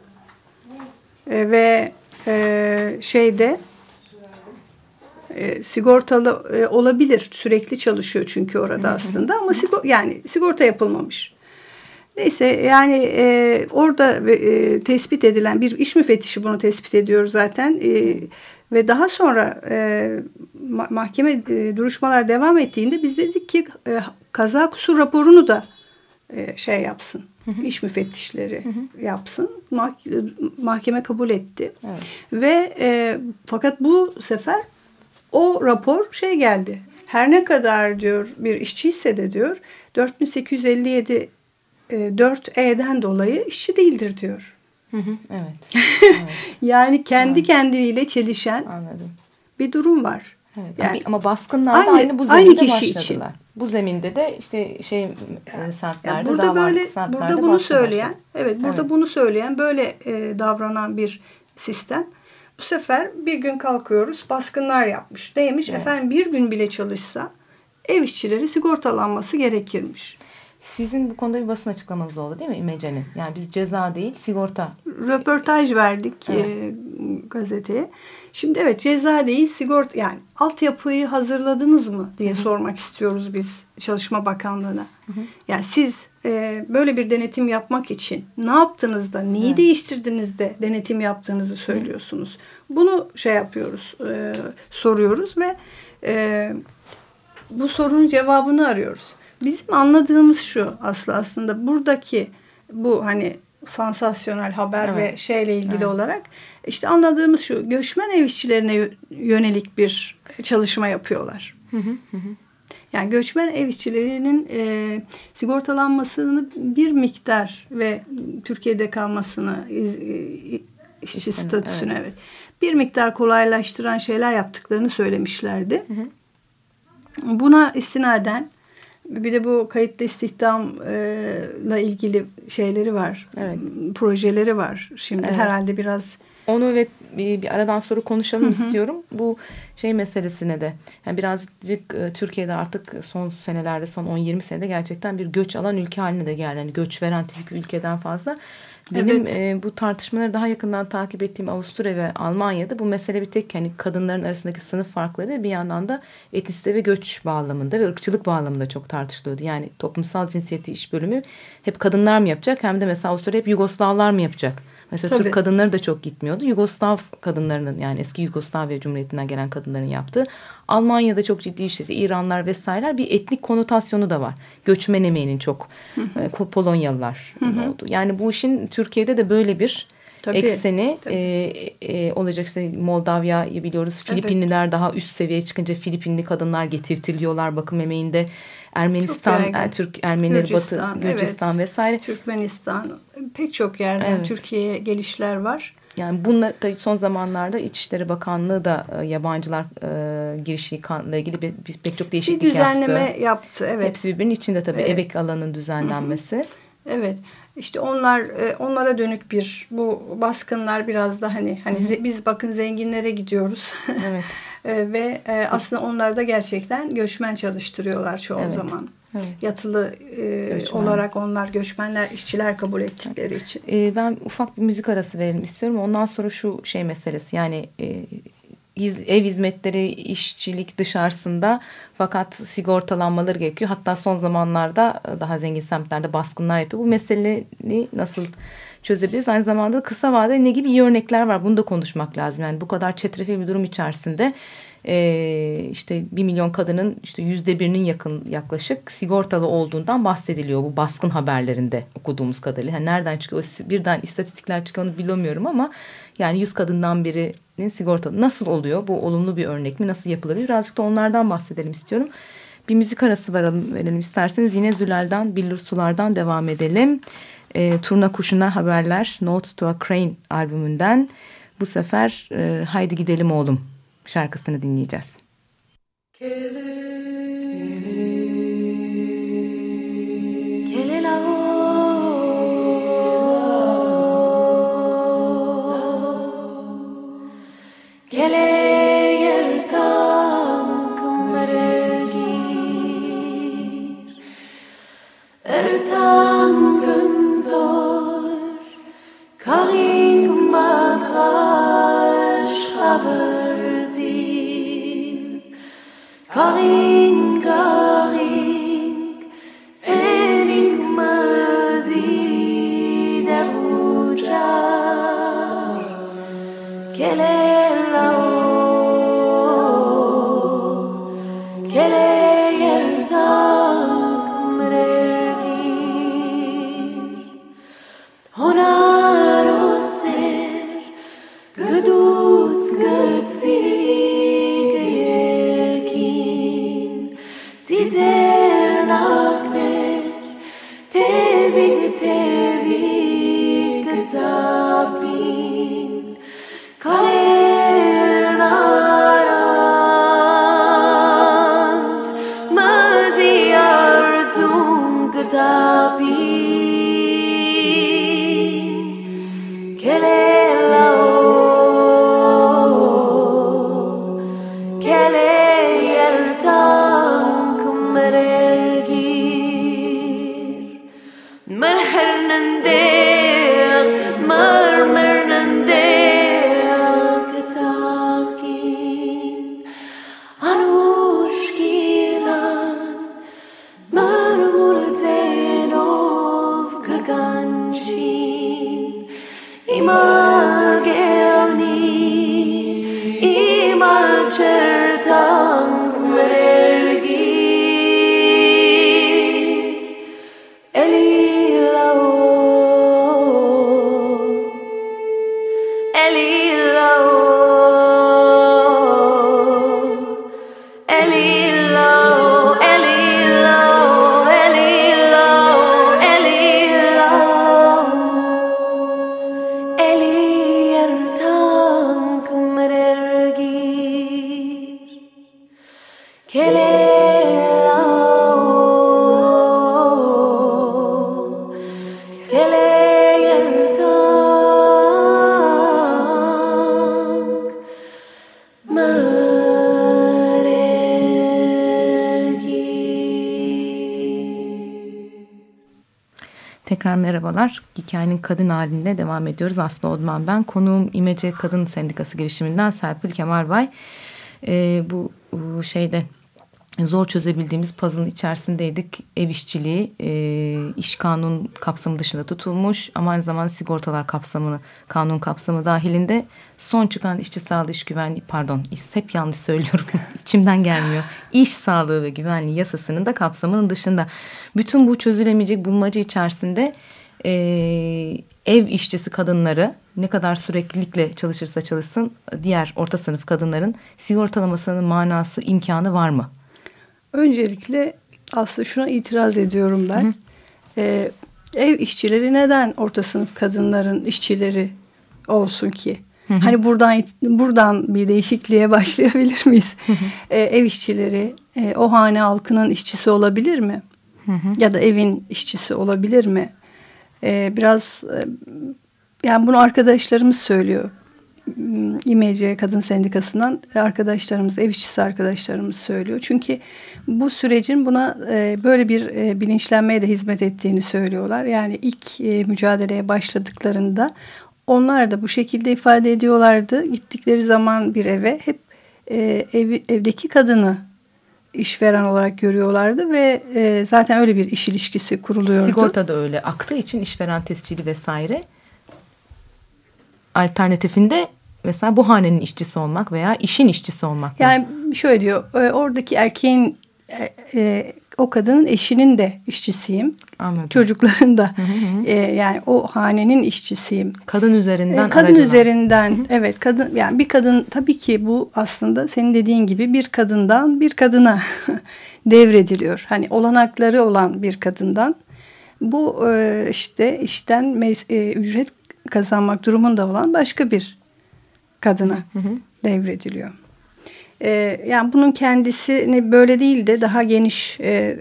e, ve e, şeyde e, sigortalı e, olabilir. Sürekli çalışıyor çünkü orada aslında ama sigor yani sigorta yapılmamış. Neyse yani e, orada e, tespit edilen bir iş müfettişi bunu tespit ediyor zaten. E, Ve daha sonra e, mahkeme e, duruşmalar devam ettiğinde biz dedik ki e, kaza kusur raporunu da e, şey yapsın. Hı hı. iş müfettişleri hı hı. yapsın. Mah mahkeme kabul etti. Evet. Ve e, fakat bu sefer o rapor şey geldi. Her ne kadar diyor bir işçiyse de diyor 4857 e, 4E'den dolayı işçi değildir diyor. Hı hı, evet. evet. yani kendi evet. kendiyle çelişen Anladım. bir durum var. Evet. Yani, ama baskınlar aynı, da aynı bu zeminde aynı kişi başladılar. Için. Bu zeminde de işte şey yani, semtlerde yani burada böyle burada bunu söyleyen başladı. evet burada evet. bunu söyleyen böyle e, davranan bir sistem. Bu sefer bir gün kalkıyoruz baskınlar yapmış. Neymiş? Evet. Efendim bir gün bile çalışsa ev işçileri sigortalanması gerekirmiş. Sizin bu konuda bir basın açıklamanız oldu değil mi İmece'nin? Yani biz ceza değil sigorta. Röportaj verdik evet. e, gazeteye. Şimdi evet ceza değil sigorta yani altyapıyı hazırladınız mı diye Hı-hı. sormak istiyoruz biz Çalışma Bakanlığı'na. Hı-hı. Yani siz e, böyle bir denetim yapmak için ne yaptınız da neyi evet. değiştirdiniz de denetim yaptığınızı söylüyorsunuz. Hı-hı. Bunu şey yapıyoruz e, soruyoruz ve e, bu sorunun cevabını arıyoruz. Bizim anladığımız şu aslı aslında buradaki bu hani sansasyonel haber evet. ve şeyle ilgili evet. olarak işte anladığımız şu göçmen ev işçilerine yönelik bir çalışma yapıyorlar. Hı hı hı. Yani göçmen ev işçilerinin e, sigortalanmasını bir miktar ve Türkiye'de kalmasını e, işçi işte, statüsüne evet. evet bir miktar kolaylaştıran şeyler yaptıklarını söylemişlerdi. Hı hı. Buna istinaden bir de bu kayıtlı istihdamla ilgili şeyleri var. Evet. Projeleri var. Şimdi evet. herhalde biraz onu ve bir, bir aradan sonra konuşalım hı hı. istiyorum. Bu şey meselesine de yani birazcık e, Türkiye'de artık son senelerde son 10-20 senede gerçekten bir göç alan ülke haline de geldi. Yani göç veren tipik ülkeden fazla. Benim evet. e, bu tartışmaları daha yakından takip ettiğim Avusturya ve Almanya'da bu mesele bir tek hani kadınların arasındaki sınıf farkları bir yandan da etnisite ve göç bağlamında ve ırkçılık bağlamında çok tartışılıyordu. Yani toplumsal cinsiyeti iş bölümü hep kadınlar mı yapacak hem de mesela Avusturya hep Yugoslavlar mı yapacak? Mesela Tabii. Türk kadınları da çok gitmiyordu. Yugoslav kadınlarının yani eski Yugoslavya Cumhuriyeti'nden gelen kadınların yaptığı. Almanya'da çok ciddi işte İranlar vesaireler bir etnik konotasyonu da var. Göçmen emeğinin çok e, Polonyalılar oldu. Yani bu işin Türkiye'de de böyle bir Tabii, ekseni tabii. E, e, olacak işte Moldavya'yı biliyoruz. Filipinliler evet. daha üst seviyeye çıkınca Filipinli kadınlar getirtiliyorlar bakım emeğinde. Ermenistan, er, Türk Ermenileri Gürcistan, Batı, Gürcistan evet. vesaire. Türkmenistan pek çok yerden evet. Türkiye'ye gelişler var. Yani bunlar tabii son zamanlarda İçişleri Bakanlığı da e, yabancılar e, girişiyle ilgili bir, bir, pek çok değişiklik yaptı. Bir düzenleme yaptı. yaptı evet. Hepsi birbirinin içinde tabii evet. ebek alanının düzenlenmesi. Hı hı. Evet. İşte onlar e, onlara dönük bir bu baskınlar biraz da hani hani Hı -hı. biz bakın zenginlere gidiyoruz. Evet. E, ve e, aslında onlar da gerçekten göçmen çalıştırıyorlar çoğu evet. zaman. Evet. Yatılı e, olarak onlar göçmenler, işçiler kabul ettikleri için. E, ben ufak bir müzik arası verelim istiyorum. Ondan sonra şu şey meselesi yani e, ev hizmetleri, işçilik dışarısında fakat sigortalanmaları gerekiyor. Hatta son zamanlarda e, daha zengin semtlerde baskınlar yapıyor. Bu meseleyi nasıl çözebiliriz? Aynı zamanda kısa vadede ne gibi iyi örnekler var? Bunu da konuşmak lazım. Yani bu kadar çetrefil bir durum içerisinde e, işte bir milyon kadının işte yüzde birinin yakın yaklaşık sigortalı olduğundan bahsediliyor bu baskın haberlerinde okuduğumuz kadarıyla. Yani nereden çıkıyor? Birden istatistikler çıkıyor onu bilemiyorum ama yani yüz kadından birinin sigortalı. Nasıl oluyor? Bu olumlu bir örnek mi? Nasıl yapılır? Birazcık da onlardan bahsedelim istiyorum. Bir müzik arası verelim, verelim isterseniz. Yine Zülal'dan, Billur Sular'dan devam edelim. E, Turna Kuşuna Haberler, Note to a Crane albümünden bu sefer e, Haydi Gidelim Oğlum şarkısını dinleyeceğiz. Kele, Karin matrash haverdim. Karin karing, merhabalar. Hikayenin kadın halinde devam ediyoruz. Aslı Odman ben. Konuğum İmece Kadın Sendikası girişiminden Serpil Kemal Bay. Ee, bu, şeyde zor çözebildiğimiz puzzle'ın içerisindeydik. Ev işçiliği e, iş kanun kapsamı dışında tutulmuş ama aynı zamanda sigortalar kapsamını kanun kapsamı dahilinde son çıkan işçi sağlığı iş güvenliği pardon hep yanlış söylüyorum içimden gelmiyor. İş sağlığı ve güvenliği yasasının da kapsamının dışında. Bütün bu çözülemeyecek bulmaca içerisinde e, ev işçisi kadınları ne kadar süreklilikle çalışırsa çalışsın diğer orta sınıf kadınların sigortalamasının manası imkanı var mı? Öncelikle aslında şuna itiraz ediyorum ben. Ee, ev işçileri neden orta sınıf kadınların işçileri olsun ki? Hani buradan buradan bir değişikliğe başlayabilir miyiz? Ee, ev işçileri e, o hane halkının işçisi olabilir mi? Ya da evin işçisi olabilir mi? Ee, biraz e, yani bunu arkadaşlarımız söylüyor. Hmm, İMC Kadın Sendikası'ndan arkadaşlarımız, ev işçisi arkadaşlarımız söylüyor. Çünkü bu sürecin buna e, böyle bir e, bilinçlenmeye de hizmet ettiğini söylüyorlar. Yani ilk e, mücadeleye başladıklarında onlar da bu şekilde ifade ediyorlardı. Gittikleri zaman bir eve hep e, ev, evdeki kadını işveren olarak görüyorlardı ve e, zaten öyle bir iş ilişkisi kuruluyordu. Sigorta da öyle aktığı için işveren tescili vesaire. Alternatifinde mesela bu hanenin işçisi olmak veya işin işçisi olmak. Yani şöyle diyor, e, oradaki erkeğin, e, e, o kadının eşinin de işçisiyim. Anladım. Çocukların da e, yani o hanenin işçisiyim. Kadın üzerinden E, kadın aracılar. üzerinden evet kadın yani bir kadın tabii ki bu aslında senin dediğin gibi bir kadından bir kadına devrediliyor. Hani olanakları olan bir kadından bu e, işte işten e, ücret kazanmak durumunda olan başka bir kadına devrediliyor. E, yani bunun kendisini böyle değil de daha geniş e,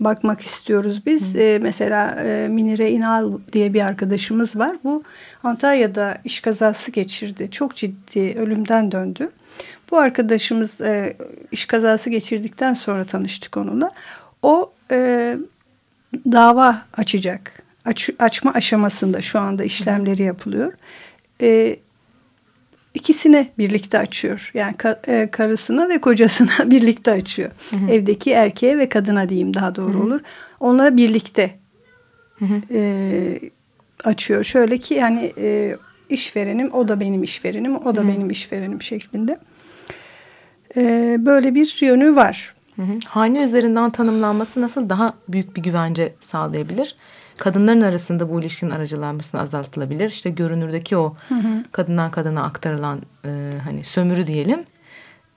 bakmak istiyoruz biz. E, mesela e, Minire İnal diye bir arkadaşımız var. Bu Antalya'da iş kazası geçirdi. Çok ciddi ölümden döndü. Bu arkadaşımız e, iş kazası geçirdikten sonra tanıştık onunla. O e, dava açacak. Aç, açma aşamasında şu anda işlemleri yapılıyor. E, ikisini birlikte açıyor. Yani e, karısına ve kocasına birlikte açıyor. Evdeki erkeğe ve kadına diyeyim daha doğru olur. Onlara birlikte e, açıyor. Şöyle ki yani e, işverenim o da benim işverenim o da benim işverenim şeklinde. E, böyle bir yönü var. Hı hı. Hane üzerinden tanımlanması nasıl daha büyük bir güvence sağlayabilir? Kadınların arasında bu ilişkinin aracılanmasını azaltılabilir. İşte görünürdeki o kadından kadına aktarılan e, hani sömürü diyelim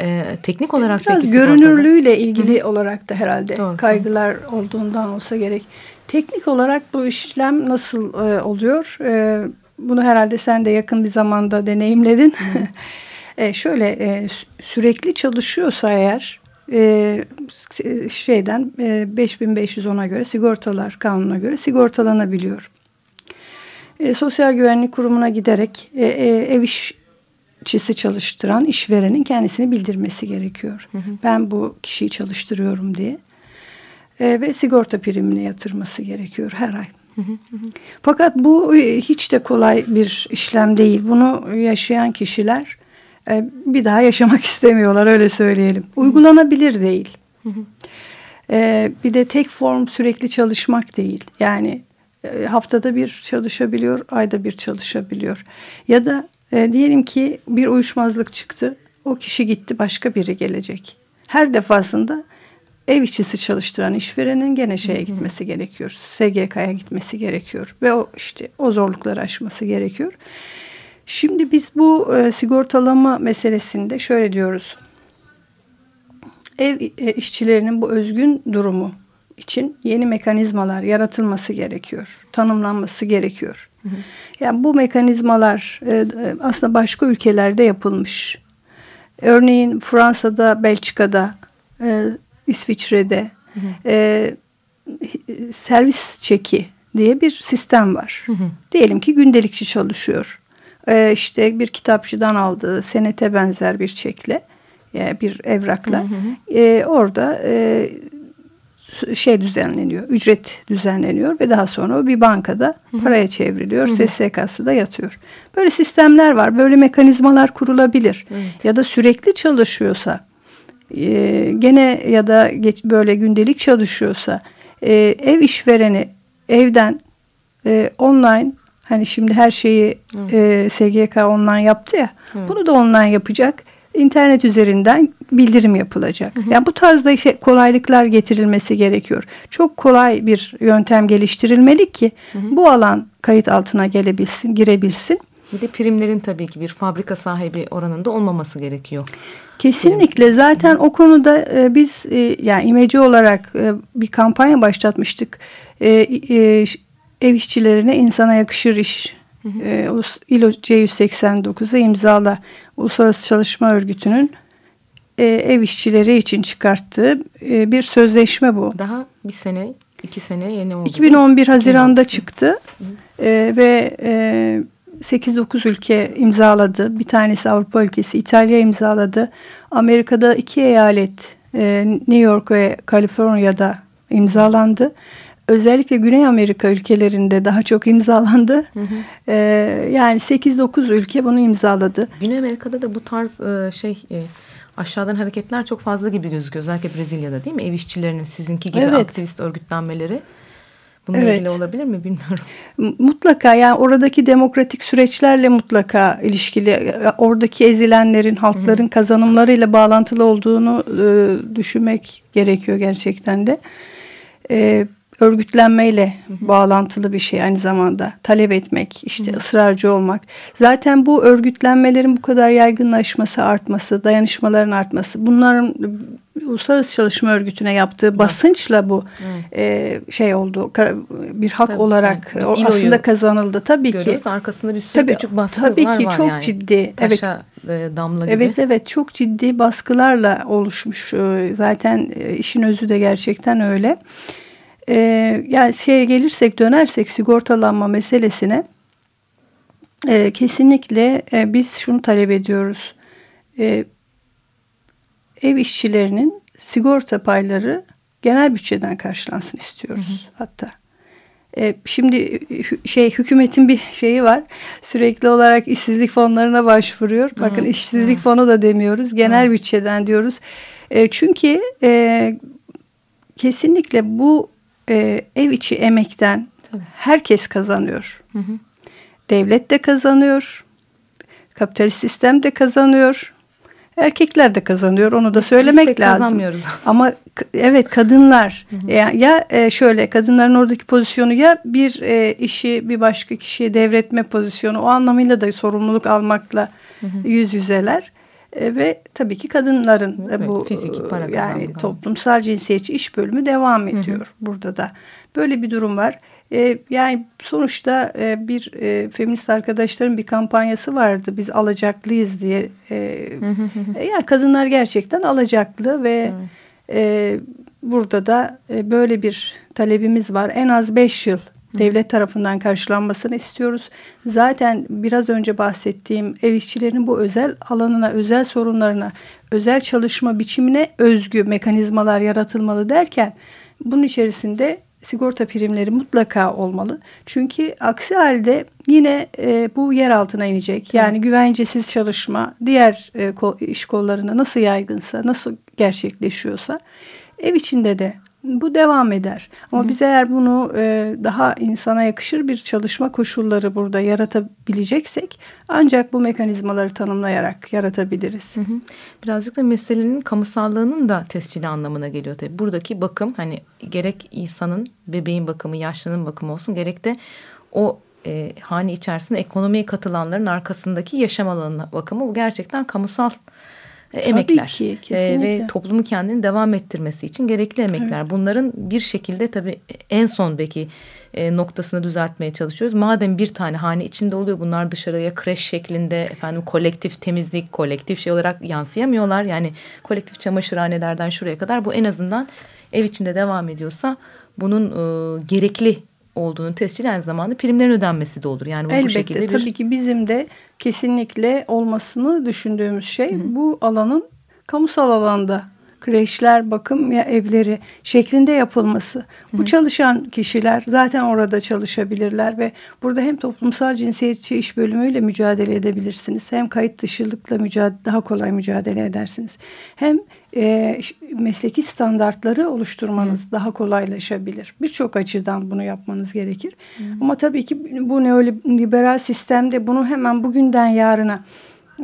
e, teknik olarak Biraz görünürlüğüyle ilgili olarak da herhalde Doğru. kaygılar olduğundan olsa gerek. Teknik olarak bu işlem nasıl e, oluyor? E, bunu herhalde sen de yakın bir zamanda deneyimledin. e, şöyle e, sü- sürekli çalışıyorsa eğer e, s- şeyden e, 5510'a göre sigortalar kanununa göre sigortalanabiliyor. E, Sosyal Güvenlik Kurumu'na giderek e, e, ev işçisi çalıştıran işverenin kendisini bildirmesi gerekiyor. Ben bu kişiyi çalıştırıyorum diye. E, ve sigorta primini yatırması gerekiyor her ay. Fakat bu hiç de kolay bir işlem değil. Bunu yaşayan kişiler bir daha yaşamak istemiyorlar öyle söyleyelim. Uygulanabilir değil. E, bir de tek form sürekli çalışmak değil. Yani e, haftada bir çalışabiliyor, ayda bir çalışabiliyor. Ya da e, diyelim ki bir uyuşmazlık çıktı. O kişi gitti, başka biri gelecek. Her defasında ev işçisi çalıştıran işverenin gene şeye gitmesi gerekiyor. SGK'ya gitmesi gerekiyor ve o işte o zorlukları aşması gerekiyor. Şimdi biz bu e, sigortalama meselesinde şöyle diyoruz. Ev e, işçilerinin bu özgün durumu için yeni mekanizmalar yaratılması gerekiyor. Tanımlanması gerekiyor. Yani bu mekanizmalar e, e, aslında başka ülkelerde yapılmış. Örneğin Fransa'da, Belçika'da, e, İsviçre'de e, servis çeki diye bir sistem var. Diyelim ki gündelikçi çalışıyor. E, işte bir kitapçıdan aldığı senete benzer bir çekle, yani bir evrakla e, orada e, şey düzenleniyor, ücret düzenleniyor ve daha sonra o bir bankada paraya çevriliyor, SSK'sı da yatıyor. Böyle sistemler var, böyle mekanizmalar kurulabilir. Ya da sürekli çalışıyorsa, e, gene ya da geç, böyle gündelik çalışıyorsa, e, ev işvereni evden e, online, hani şimdi her şeyi e, SGK online yaptı ya, bunu da online yapacak internet üzerinden bildirim yapılacak. Yani bu tarzda şey, kolaylıklar getirilmesi gerekiyor. Çok kolay bir yöntem geliştirilmeli ki bu alan kayıt altına gelebilsin, girebilsin. Bir de primlerin tabii ki bir fabrika sahibi oranında olmaması gerekiyor. Kesinlikle zaten o konuda e, biz e, yani imece olarak e, bir kampanya başlatmıştık. E, e, ev işçilerine insana yakışır iş. E, Ulus- ILO C189'a imzala Uluslararası Çalışma Örgütü'nün e, ev işçileri için çıkarttığı e, bir sözleşme bu. Daha bir sene, iki sene yeni oldu. 2011 Haziran'da çıktı E, ve e, 8-9 ülke imzaladı. Bir tanesi Avrupa ülkesi İtalya imzaladı. Amerika'da iki eyalet e, New York ve Kaliforniya'da imzalandı. Özellikle Güney Amerika ülkelerinde daha çok imzalandı. E, yani 8-9 ülke bunu imzaladı. Güney Amerika'da da bu tarz e, şey e, aşağıdan hareketler çok fazla gibi gözüküyor. Özellikle Brezilya'da değil mi? Ev işçilerinin sizinki gibi Evet. aktivist örgütlenmeleri. Bununla Evet. ilgili olabilir mi bilmiyorum. Mutlaka yani oradaki demokratik süreçlerle mutlaka ilişkili oradaki ezilenlerin halkların kazanımlarıyla bağlantılı olduğunu e, düşünmek gerekiyor gerçekten de. E, örgütlenmeyle bağlantılı bir şey aynı zamanda talep etmek işte ısrarcı olmak zaten bu örgütlenmelerin bu kadar yaygınlaşması artması dayanışmaların artması bunların Uluslararası Çalışma Örgütü'ne yaptığı basınçla bu e, şey oldu bir hak Tabii, olarak evet. Biz o aslında kazanıldı tabii ki. Görüyoruz arkasında bir sürü Tabii, küçük baskılar tabii ki var çok yani. ciddi. Evet. Taşa e, damla gibi. Evet evet çok ciddi baskılarla oluşmuş. Ee, Zaten e, işin özü de gerçekten öyle. Ee, yani şeye gelirsek dönersek sigortalanma meselesine e, kesinlikle e, biz şunu talep ediyoruz. E, ev işçilerinin sigorta payları genel bütçeden karşılansın istiyoruz hatta. E, şimdi şey hükümetin bir şeyi var. Sürekli olarak işsizlik fonlarına başvuruyor. Bakın işsizlik fonu da demiyoruz. Genel bütçeden diyoruz. E, çünkü e, kesinlikle bu e, ev içi emekten herkes kazanıyor. Devlet de kazanıyor. Kapitalist sistem de kazanıyor. Erkekler de kazanıyor. Onu da söylemek pek lazım. Ama evet kadınlar ya, ya e, şöyle kadınların oradaki pozisyonu ya bir e, işi bir başka kişiye devretme pozisyonu o anlamıyla da sorumluluk almakla yüz yüzeler. E, ve tabii ki kadınların Evet, bu fiziki para e, yani kazanmak. toplumsal cinsiyetçi iş bölümü devam ediyor burada da. Böyle bir durum var. E, yani sonuçta e, bir e, feminist arkadaşların bir kampanyası vardı. Biz alacaklıyız diye. E, e, yani kadınlar gerçekten alacaklı ve e, burada da e, böyle bir talebimiz var. En az beş yıl devlet tarafından karşılanmasını istiyoruz. Zaten biraz önce bahsettiğim ev işçilerinin bu özel alanına, özel sorunlarına, özel çalışma biçimine özgü mekanizmalar yaratılmalı derken bunun içerisinde sigorta primleri mutlaka olmalı. Çünkü aksi halde yine e, bu yer altına inecek. Yani güvencesiz çalışma diğer e, kol, iş kollarında nasıl yaygınsa, nasıl gerçekleşiyorsa ev içinde de bu devam eder. Ama biz eğer bunu e, daha insana yakışır bir çalışma koşulları burada yaratabileceksek ancak bu mekanizmaları tanımlayarak yaratabiliriz. Hı hı. Birazcık da meselenin kamusallığının da tescili anlamına geliyor tabii. Buradaki bakım hani gerek insanın bebeğin bakımı, yaşlının bakımı olsun gerek de o e, hane içerisinde ekonomiye katılanların arkasındaki yaşam alanına bakımı bu gerçekten kamusal emekler. ki, E, kesinlikle. ve toplumu kendini devam ettirmesi için gerekli emekler. Bunların bir şekilde tabii en son belki e, noktasını düzeltmeye çalışıyoruz. Madem bir tane hane içinde oluyor bunlar dışarıya kreş şeklinde efendim kolektif temizlik, kolektif şey olarak yansıyamıyorlar. Yani kolektif çamaşırhanelerden şuraya kadar bu en azından ev içinde devam ediyorsa bunun e, gerekli olduğunu tescil aynı zamanda primlerin ödenmesi de olur. Yani bu, bu Elbette şekilde bir tabii ki bizim de kesinlikle olmasını düşündüğümüz şey bu alanın kamusal alanda kreşler, bakım evleri şeklinde yapılması. Bu çalışan kişiler zaten orada çalışabilirler ve burada hem toplumsal cinsiyetçi iş bölümüyle mücadele edebilirsiniz. Hem kayıt dışılıkla mücadele, daha kolay mücadele edersiniz. Hem e, mesleki standartları oluşturmanız daha kolaylaşabilir. Birçok açıdan bunu yapmanız gerekir. Ama tabii ki bu neoliberal sistemde bunu hemen bugünden yarına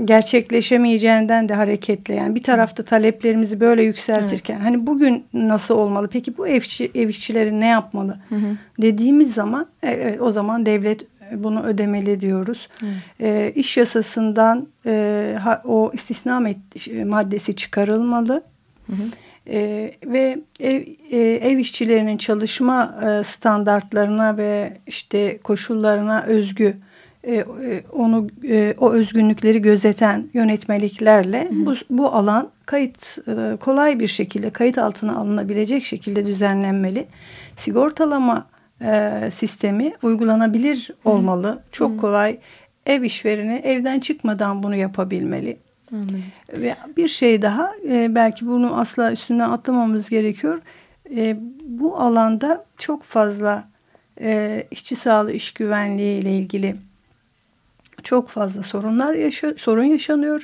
gerçekleşemeyeceğinden de hareketle yani bir tarafta taleplerimizi böyle yükseltirken hani bugün nasıl olmalı peki bu evçi, ev işçileri ne yapmalı dediğimiz zaman e, evet, o zaman devlet bunu ödemeli diyoruz. E, iş yasasından e, ha, o istisna med- maddesi çıkarılmalı. E, ve ev, e, ev işçilerinin çalışma e, standartlarına ve işte koşullarına özgü e, e, onu e, o özgünlükleri gözeten yönetmeliklerle bu, bu alan kayıt e, kolay bir şekilde kayıt altına alınabilecek şekilde düzenlenmeli. Sigortalama e, sistemi uygulanabilir olmalı. Çok kolay ev işvereni evden çıkmadan bunu yapabilmeli. Anladım. Ve bir şey daha e, belki bunu asla üstünden atlamamız gerekiyor. E, bu alanda çok fazla e, işçi sağlığı, iş güvenliği ile ilgili çok fazla sorunlar yaşa sorun yaşanıyor.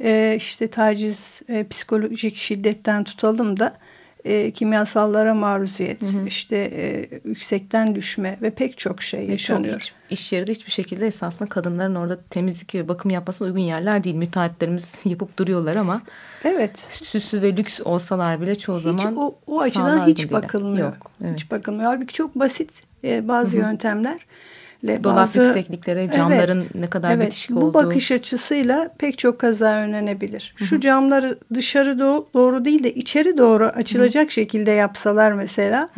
E, işte taciz, e, psikolojik şiddetten tutalım da e, kimyasallara maruziyet, işte e, yüksekten düşme ve pek çok şey yaşanıyor. Çok iş, iş yeri de hiçbir şekilde esasında kadınların orada temizlik ve bakım yapmasına uygun yerler değil. Müteahhitlerimiz yapıp duruyorlar ama Evet. süslü ve lüks olsalar bile çoğu Hiç zaman o, o açıdan hiç bakılmıyor. Yok, evet. Hiç bakılmıyor. Halbuki çok basit e, bazı yöntemler. Dolap bazı, yükseklikleri, camların ne kadar evet, bitişik bu olduğu. bakış açısıyla pek çok kaza önlenebilir. Şu camları dışarı doğ- doğru değil de içeri doğru açılacak şekilde yapsalar mesela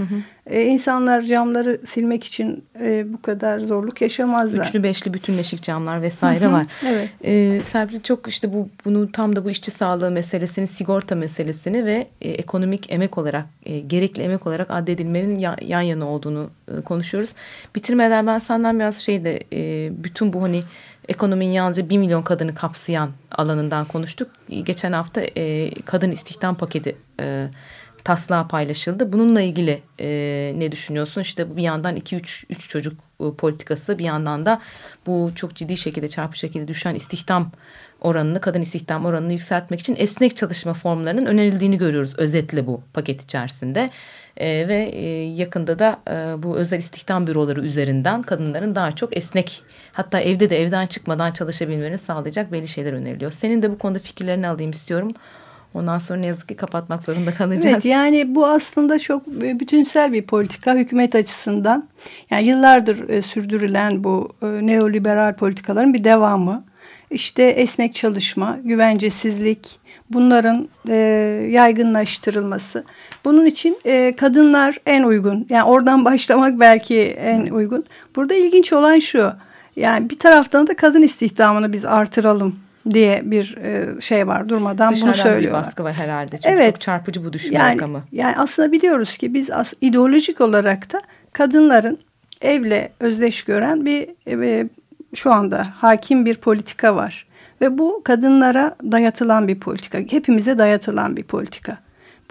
e, insanlar camları silmek için e, bu kadar zorluk yaşamazlar. Üçlü beşli bütünleşik camlar vesaire var. Evet. Ee, Serpil çok işte bu bunu tam da bu işçi sağlığı meselesini, sigorta meselesini ve e, ekonomik emek olarak, e, gerekli emek olarak addedilmenin ya- yan yana olduğunu e, konuşuyoruz. Bitirmeden ben senden biraz şey de e, bütün bu hani ekonominin yalnızca bir milyon kadını kapsayan alanından konuştuk. Geçen hafta e, kadın istihdam paketi e, taslağı paylaşıldı. Bununla ilgili e, ne düşünüyorsun? İşte bir yandan 2-3 üç çocuk e, politikası bir yandan da bu çok ciddi şekilde çarpı şekilde düşen istihdam oranını, kadın istihdam oranını yükseltmek için esnek çalışma formlarının önerildiğini görüyoruz özetle bu paket içerisinde. E, ve e, yakında da e, bu özel istihdam büroları üzerinden kadınların daha çok esnek hatta evde de evden çıkmadan çalışabilmelerini sağlayacak belli şeyler öneriliyor. Senin de bu konuda fikirlerini alayım istiyorum. Ondan sonra ne yazık ki kapatmak zorunda kalacağız. Evet yani bu aslında çok e, bütünsel bir politika hükümet açısından. Yani yıllardır e, sürdürülen bu e, neoliberal politikaların bir devamı. işte esnek çalışma, güvencesizlik, bunların e, yaygınlaştırılması. Bunun için e, kadınlar en uygun. Yani oradan başlamak belki en uygun. Burada ilginç olan şu. Yani bir taraftan da kadın istihdamını biz artıralım diye bir e, şey var durmadan bunu Dışarıdan bir söylüyorlar. baskı var herhalde. Çünkü Evet. çok çarpıcı bu düşme Yani, rakamı. yani aslında biliyoruz ki biz as, ideolojik olarak da kadınların evle özdeş gören bir e, şu anda hakim bir politika var. Ve bu kadınlara dayatılan bir politika. Hepimize dayatılan bir politika.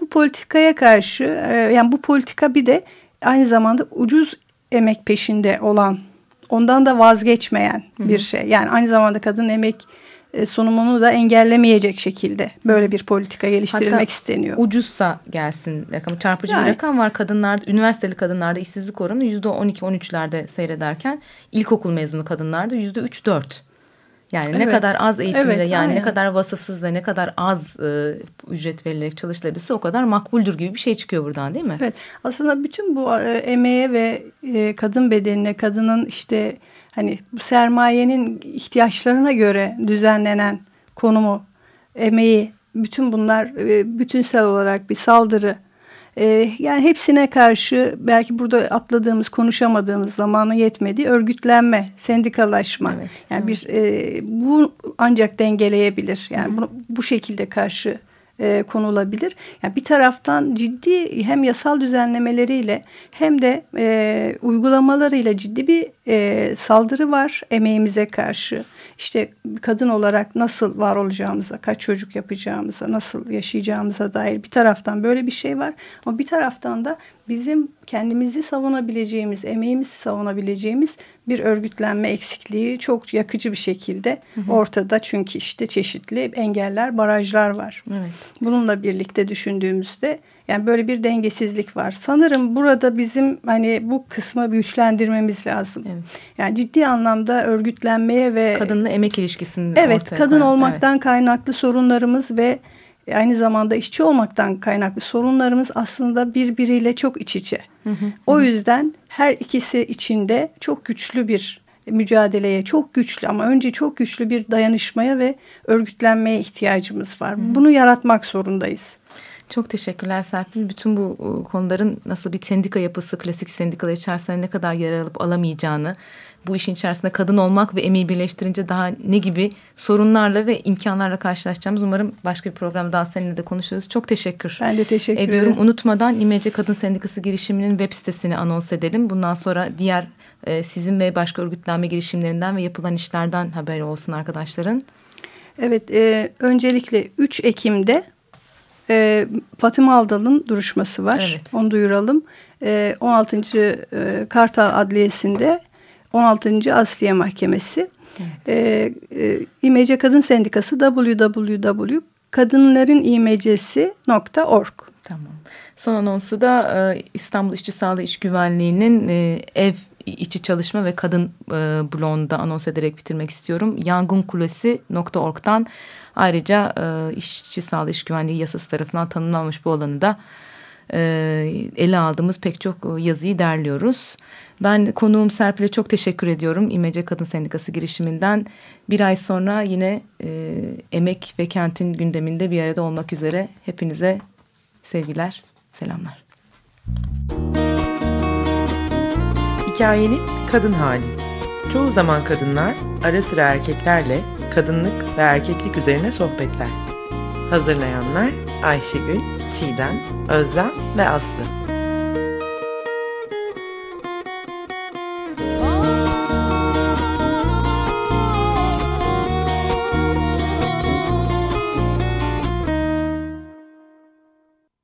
Bu politikaya karşı e, yani bu politika bir de aynı zamanda ucuz emek peşinde olan ondan da vazgeçmeyen bir şey. Yani aynı zamanda kadın emek sunumunu da engellemeyecek şekilde böyle bir politika geliştirilmek Hatta isteniyor. Ucuzsa gelsin rakamı. Çarpıcı Yani. bir rakam var. Kadınlarda, üniversiteli kadınlarda işsizlik oranı yüzde 12-13'lerde seyrederken ilkokul mezunu kadınlarda yüzde 3-4. Yani ne Evet. kadar az eğitimle Evet, yani ne aynen. kadar vasıfsız ve ne kadar az e, ücret verilerek çalışılabilirse o kadar makbuldür gibi bir şey çıkıyor buradan değil mi? Evet aslında bütün bu e, emeğe ve e, kadın bedenine kadının işte hani bu sermayenin ihtiyaçlarına göre düzenlenen konumu, emeği bütün bunlar e, bütünsel olarak bir saldırı. E, yani hepsine karşı belki burada atladığımız, konuşamadığımız zamanı yetmedi. Örgütlenme, sendikalaşma. Evet, yani bir e, bu ancak dengeleyebilir. Yani bunu, bu şekilde karşı e, konulabilir. Yani bir taraftan ciddi hem yasal düzenlemeleriyle hem de e, uygulamalarıyla ciddi bir e, saldırı var emeğimize karşı. İşte kadın olarak nasıl var olacağımıza, kaç çocuk yapacağımıza, nasıl yaşayacağımıza dair bir taraftan böyle bir şey var. Ama bir taraftan da bizim kendimizi savunabileceğimiz, emeğimizi savunabileceğimiz bir örgütlenme eksikliği çok yakıcı bir şekilde ortada. Çünkü işte çeşitli engeller, barajlar var. Evet. Bununla birlikte düşündüğümüzde yani böyle bir dengesizlik var. Sanırım burada bizim hani bu kısmı güçlendirmemiz lazım. Evet. Yani ciddi anlamda örgütlenmeye ve Kadınla emek ilişkisini evet kadın koyan, olmaktan kaynaklı sorunlarımız ve aynı zamanda işçi olmaktan kaynaklı sorunlarımız aslında birbiriyle çok iç içe. O yüzden her ikisi içinde çok güçlü bir mücadeleye, çok güçlü ama önce çok güçlü bir dayanışmaya ve örgütlenmeye ihtiyacımız var. Bunu yaratmak zorundayız. Çok teşekkürler Serpil. Bütün bu e, konuların nasıl bir sendika yapısı, klasik sendikalar içerisinde ne kadar yer alıp alamayacağını, bu işin içerisinde kadın olmak ve emeği birleştirince daha ne gibi sorunlarla ve imkanlarla karşılaşacağımız umarım başka bir programda daha seninle de konuşuruz. Çok teşekkür Ben de teşekkür ediyorum. ederim. Unutmadan İmece Kadın Sendikası girişiminin web sitesini anons edelim. Bundan sonra diğer e, sizin ve başka örgütlenme girişimlerinden ve yapılan işlerden haberi olsun arkadaşların. Evet, e, öncelikle 3 Ekim'de e, Fatıma Aldal'ın duruşması var. Evet. Onu duyuralım. E, 16. E, Kartal Adliyesi'nde 16. Asliye Mahkemesi. E, e, İMC Kadın Sendikası www.kadınlarınimecesi.org Tamam. Son anonsu da e, İstanbul İşçi Sağlığı İş Güvenliği'nin e, ev içi çalışma ve kadın e, bloğunda anons ederek bitirmek istiyorum. Yangunkulesi.org'dan ayrıca e, İşçi Sağlığı İş Güvenliği yasası tarafından tanımlanmış bu alanı da e, ele aldığımız pek çok yazıyı derliyoruz. Ben konuğum Serpil'e çok teşekkür ediyorum. İmece Kadın Sendikası girişiminden bir ay sonra yine e, emek ve kentin gündeminde bir arada olmak üzere hepinize sevgiler, selamlar. Hikayenin kadın hali. Çoğu zaman kadınlar ara sıra erkeklerle kadınlık ve erkeklik üzerine sohbetler. Hazırlayanlar Ayşegül, Çiğdem, Özlem ve Aslı.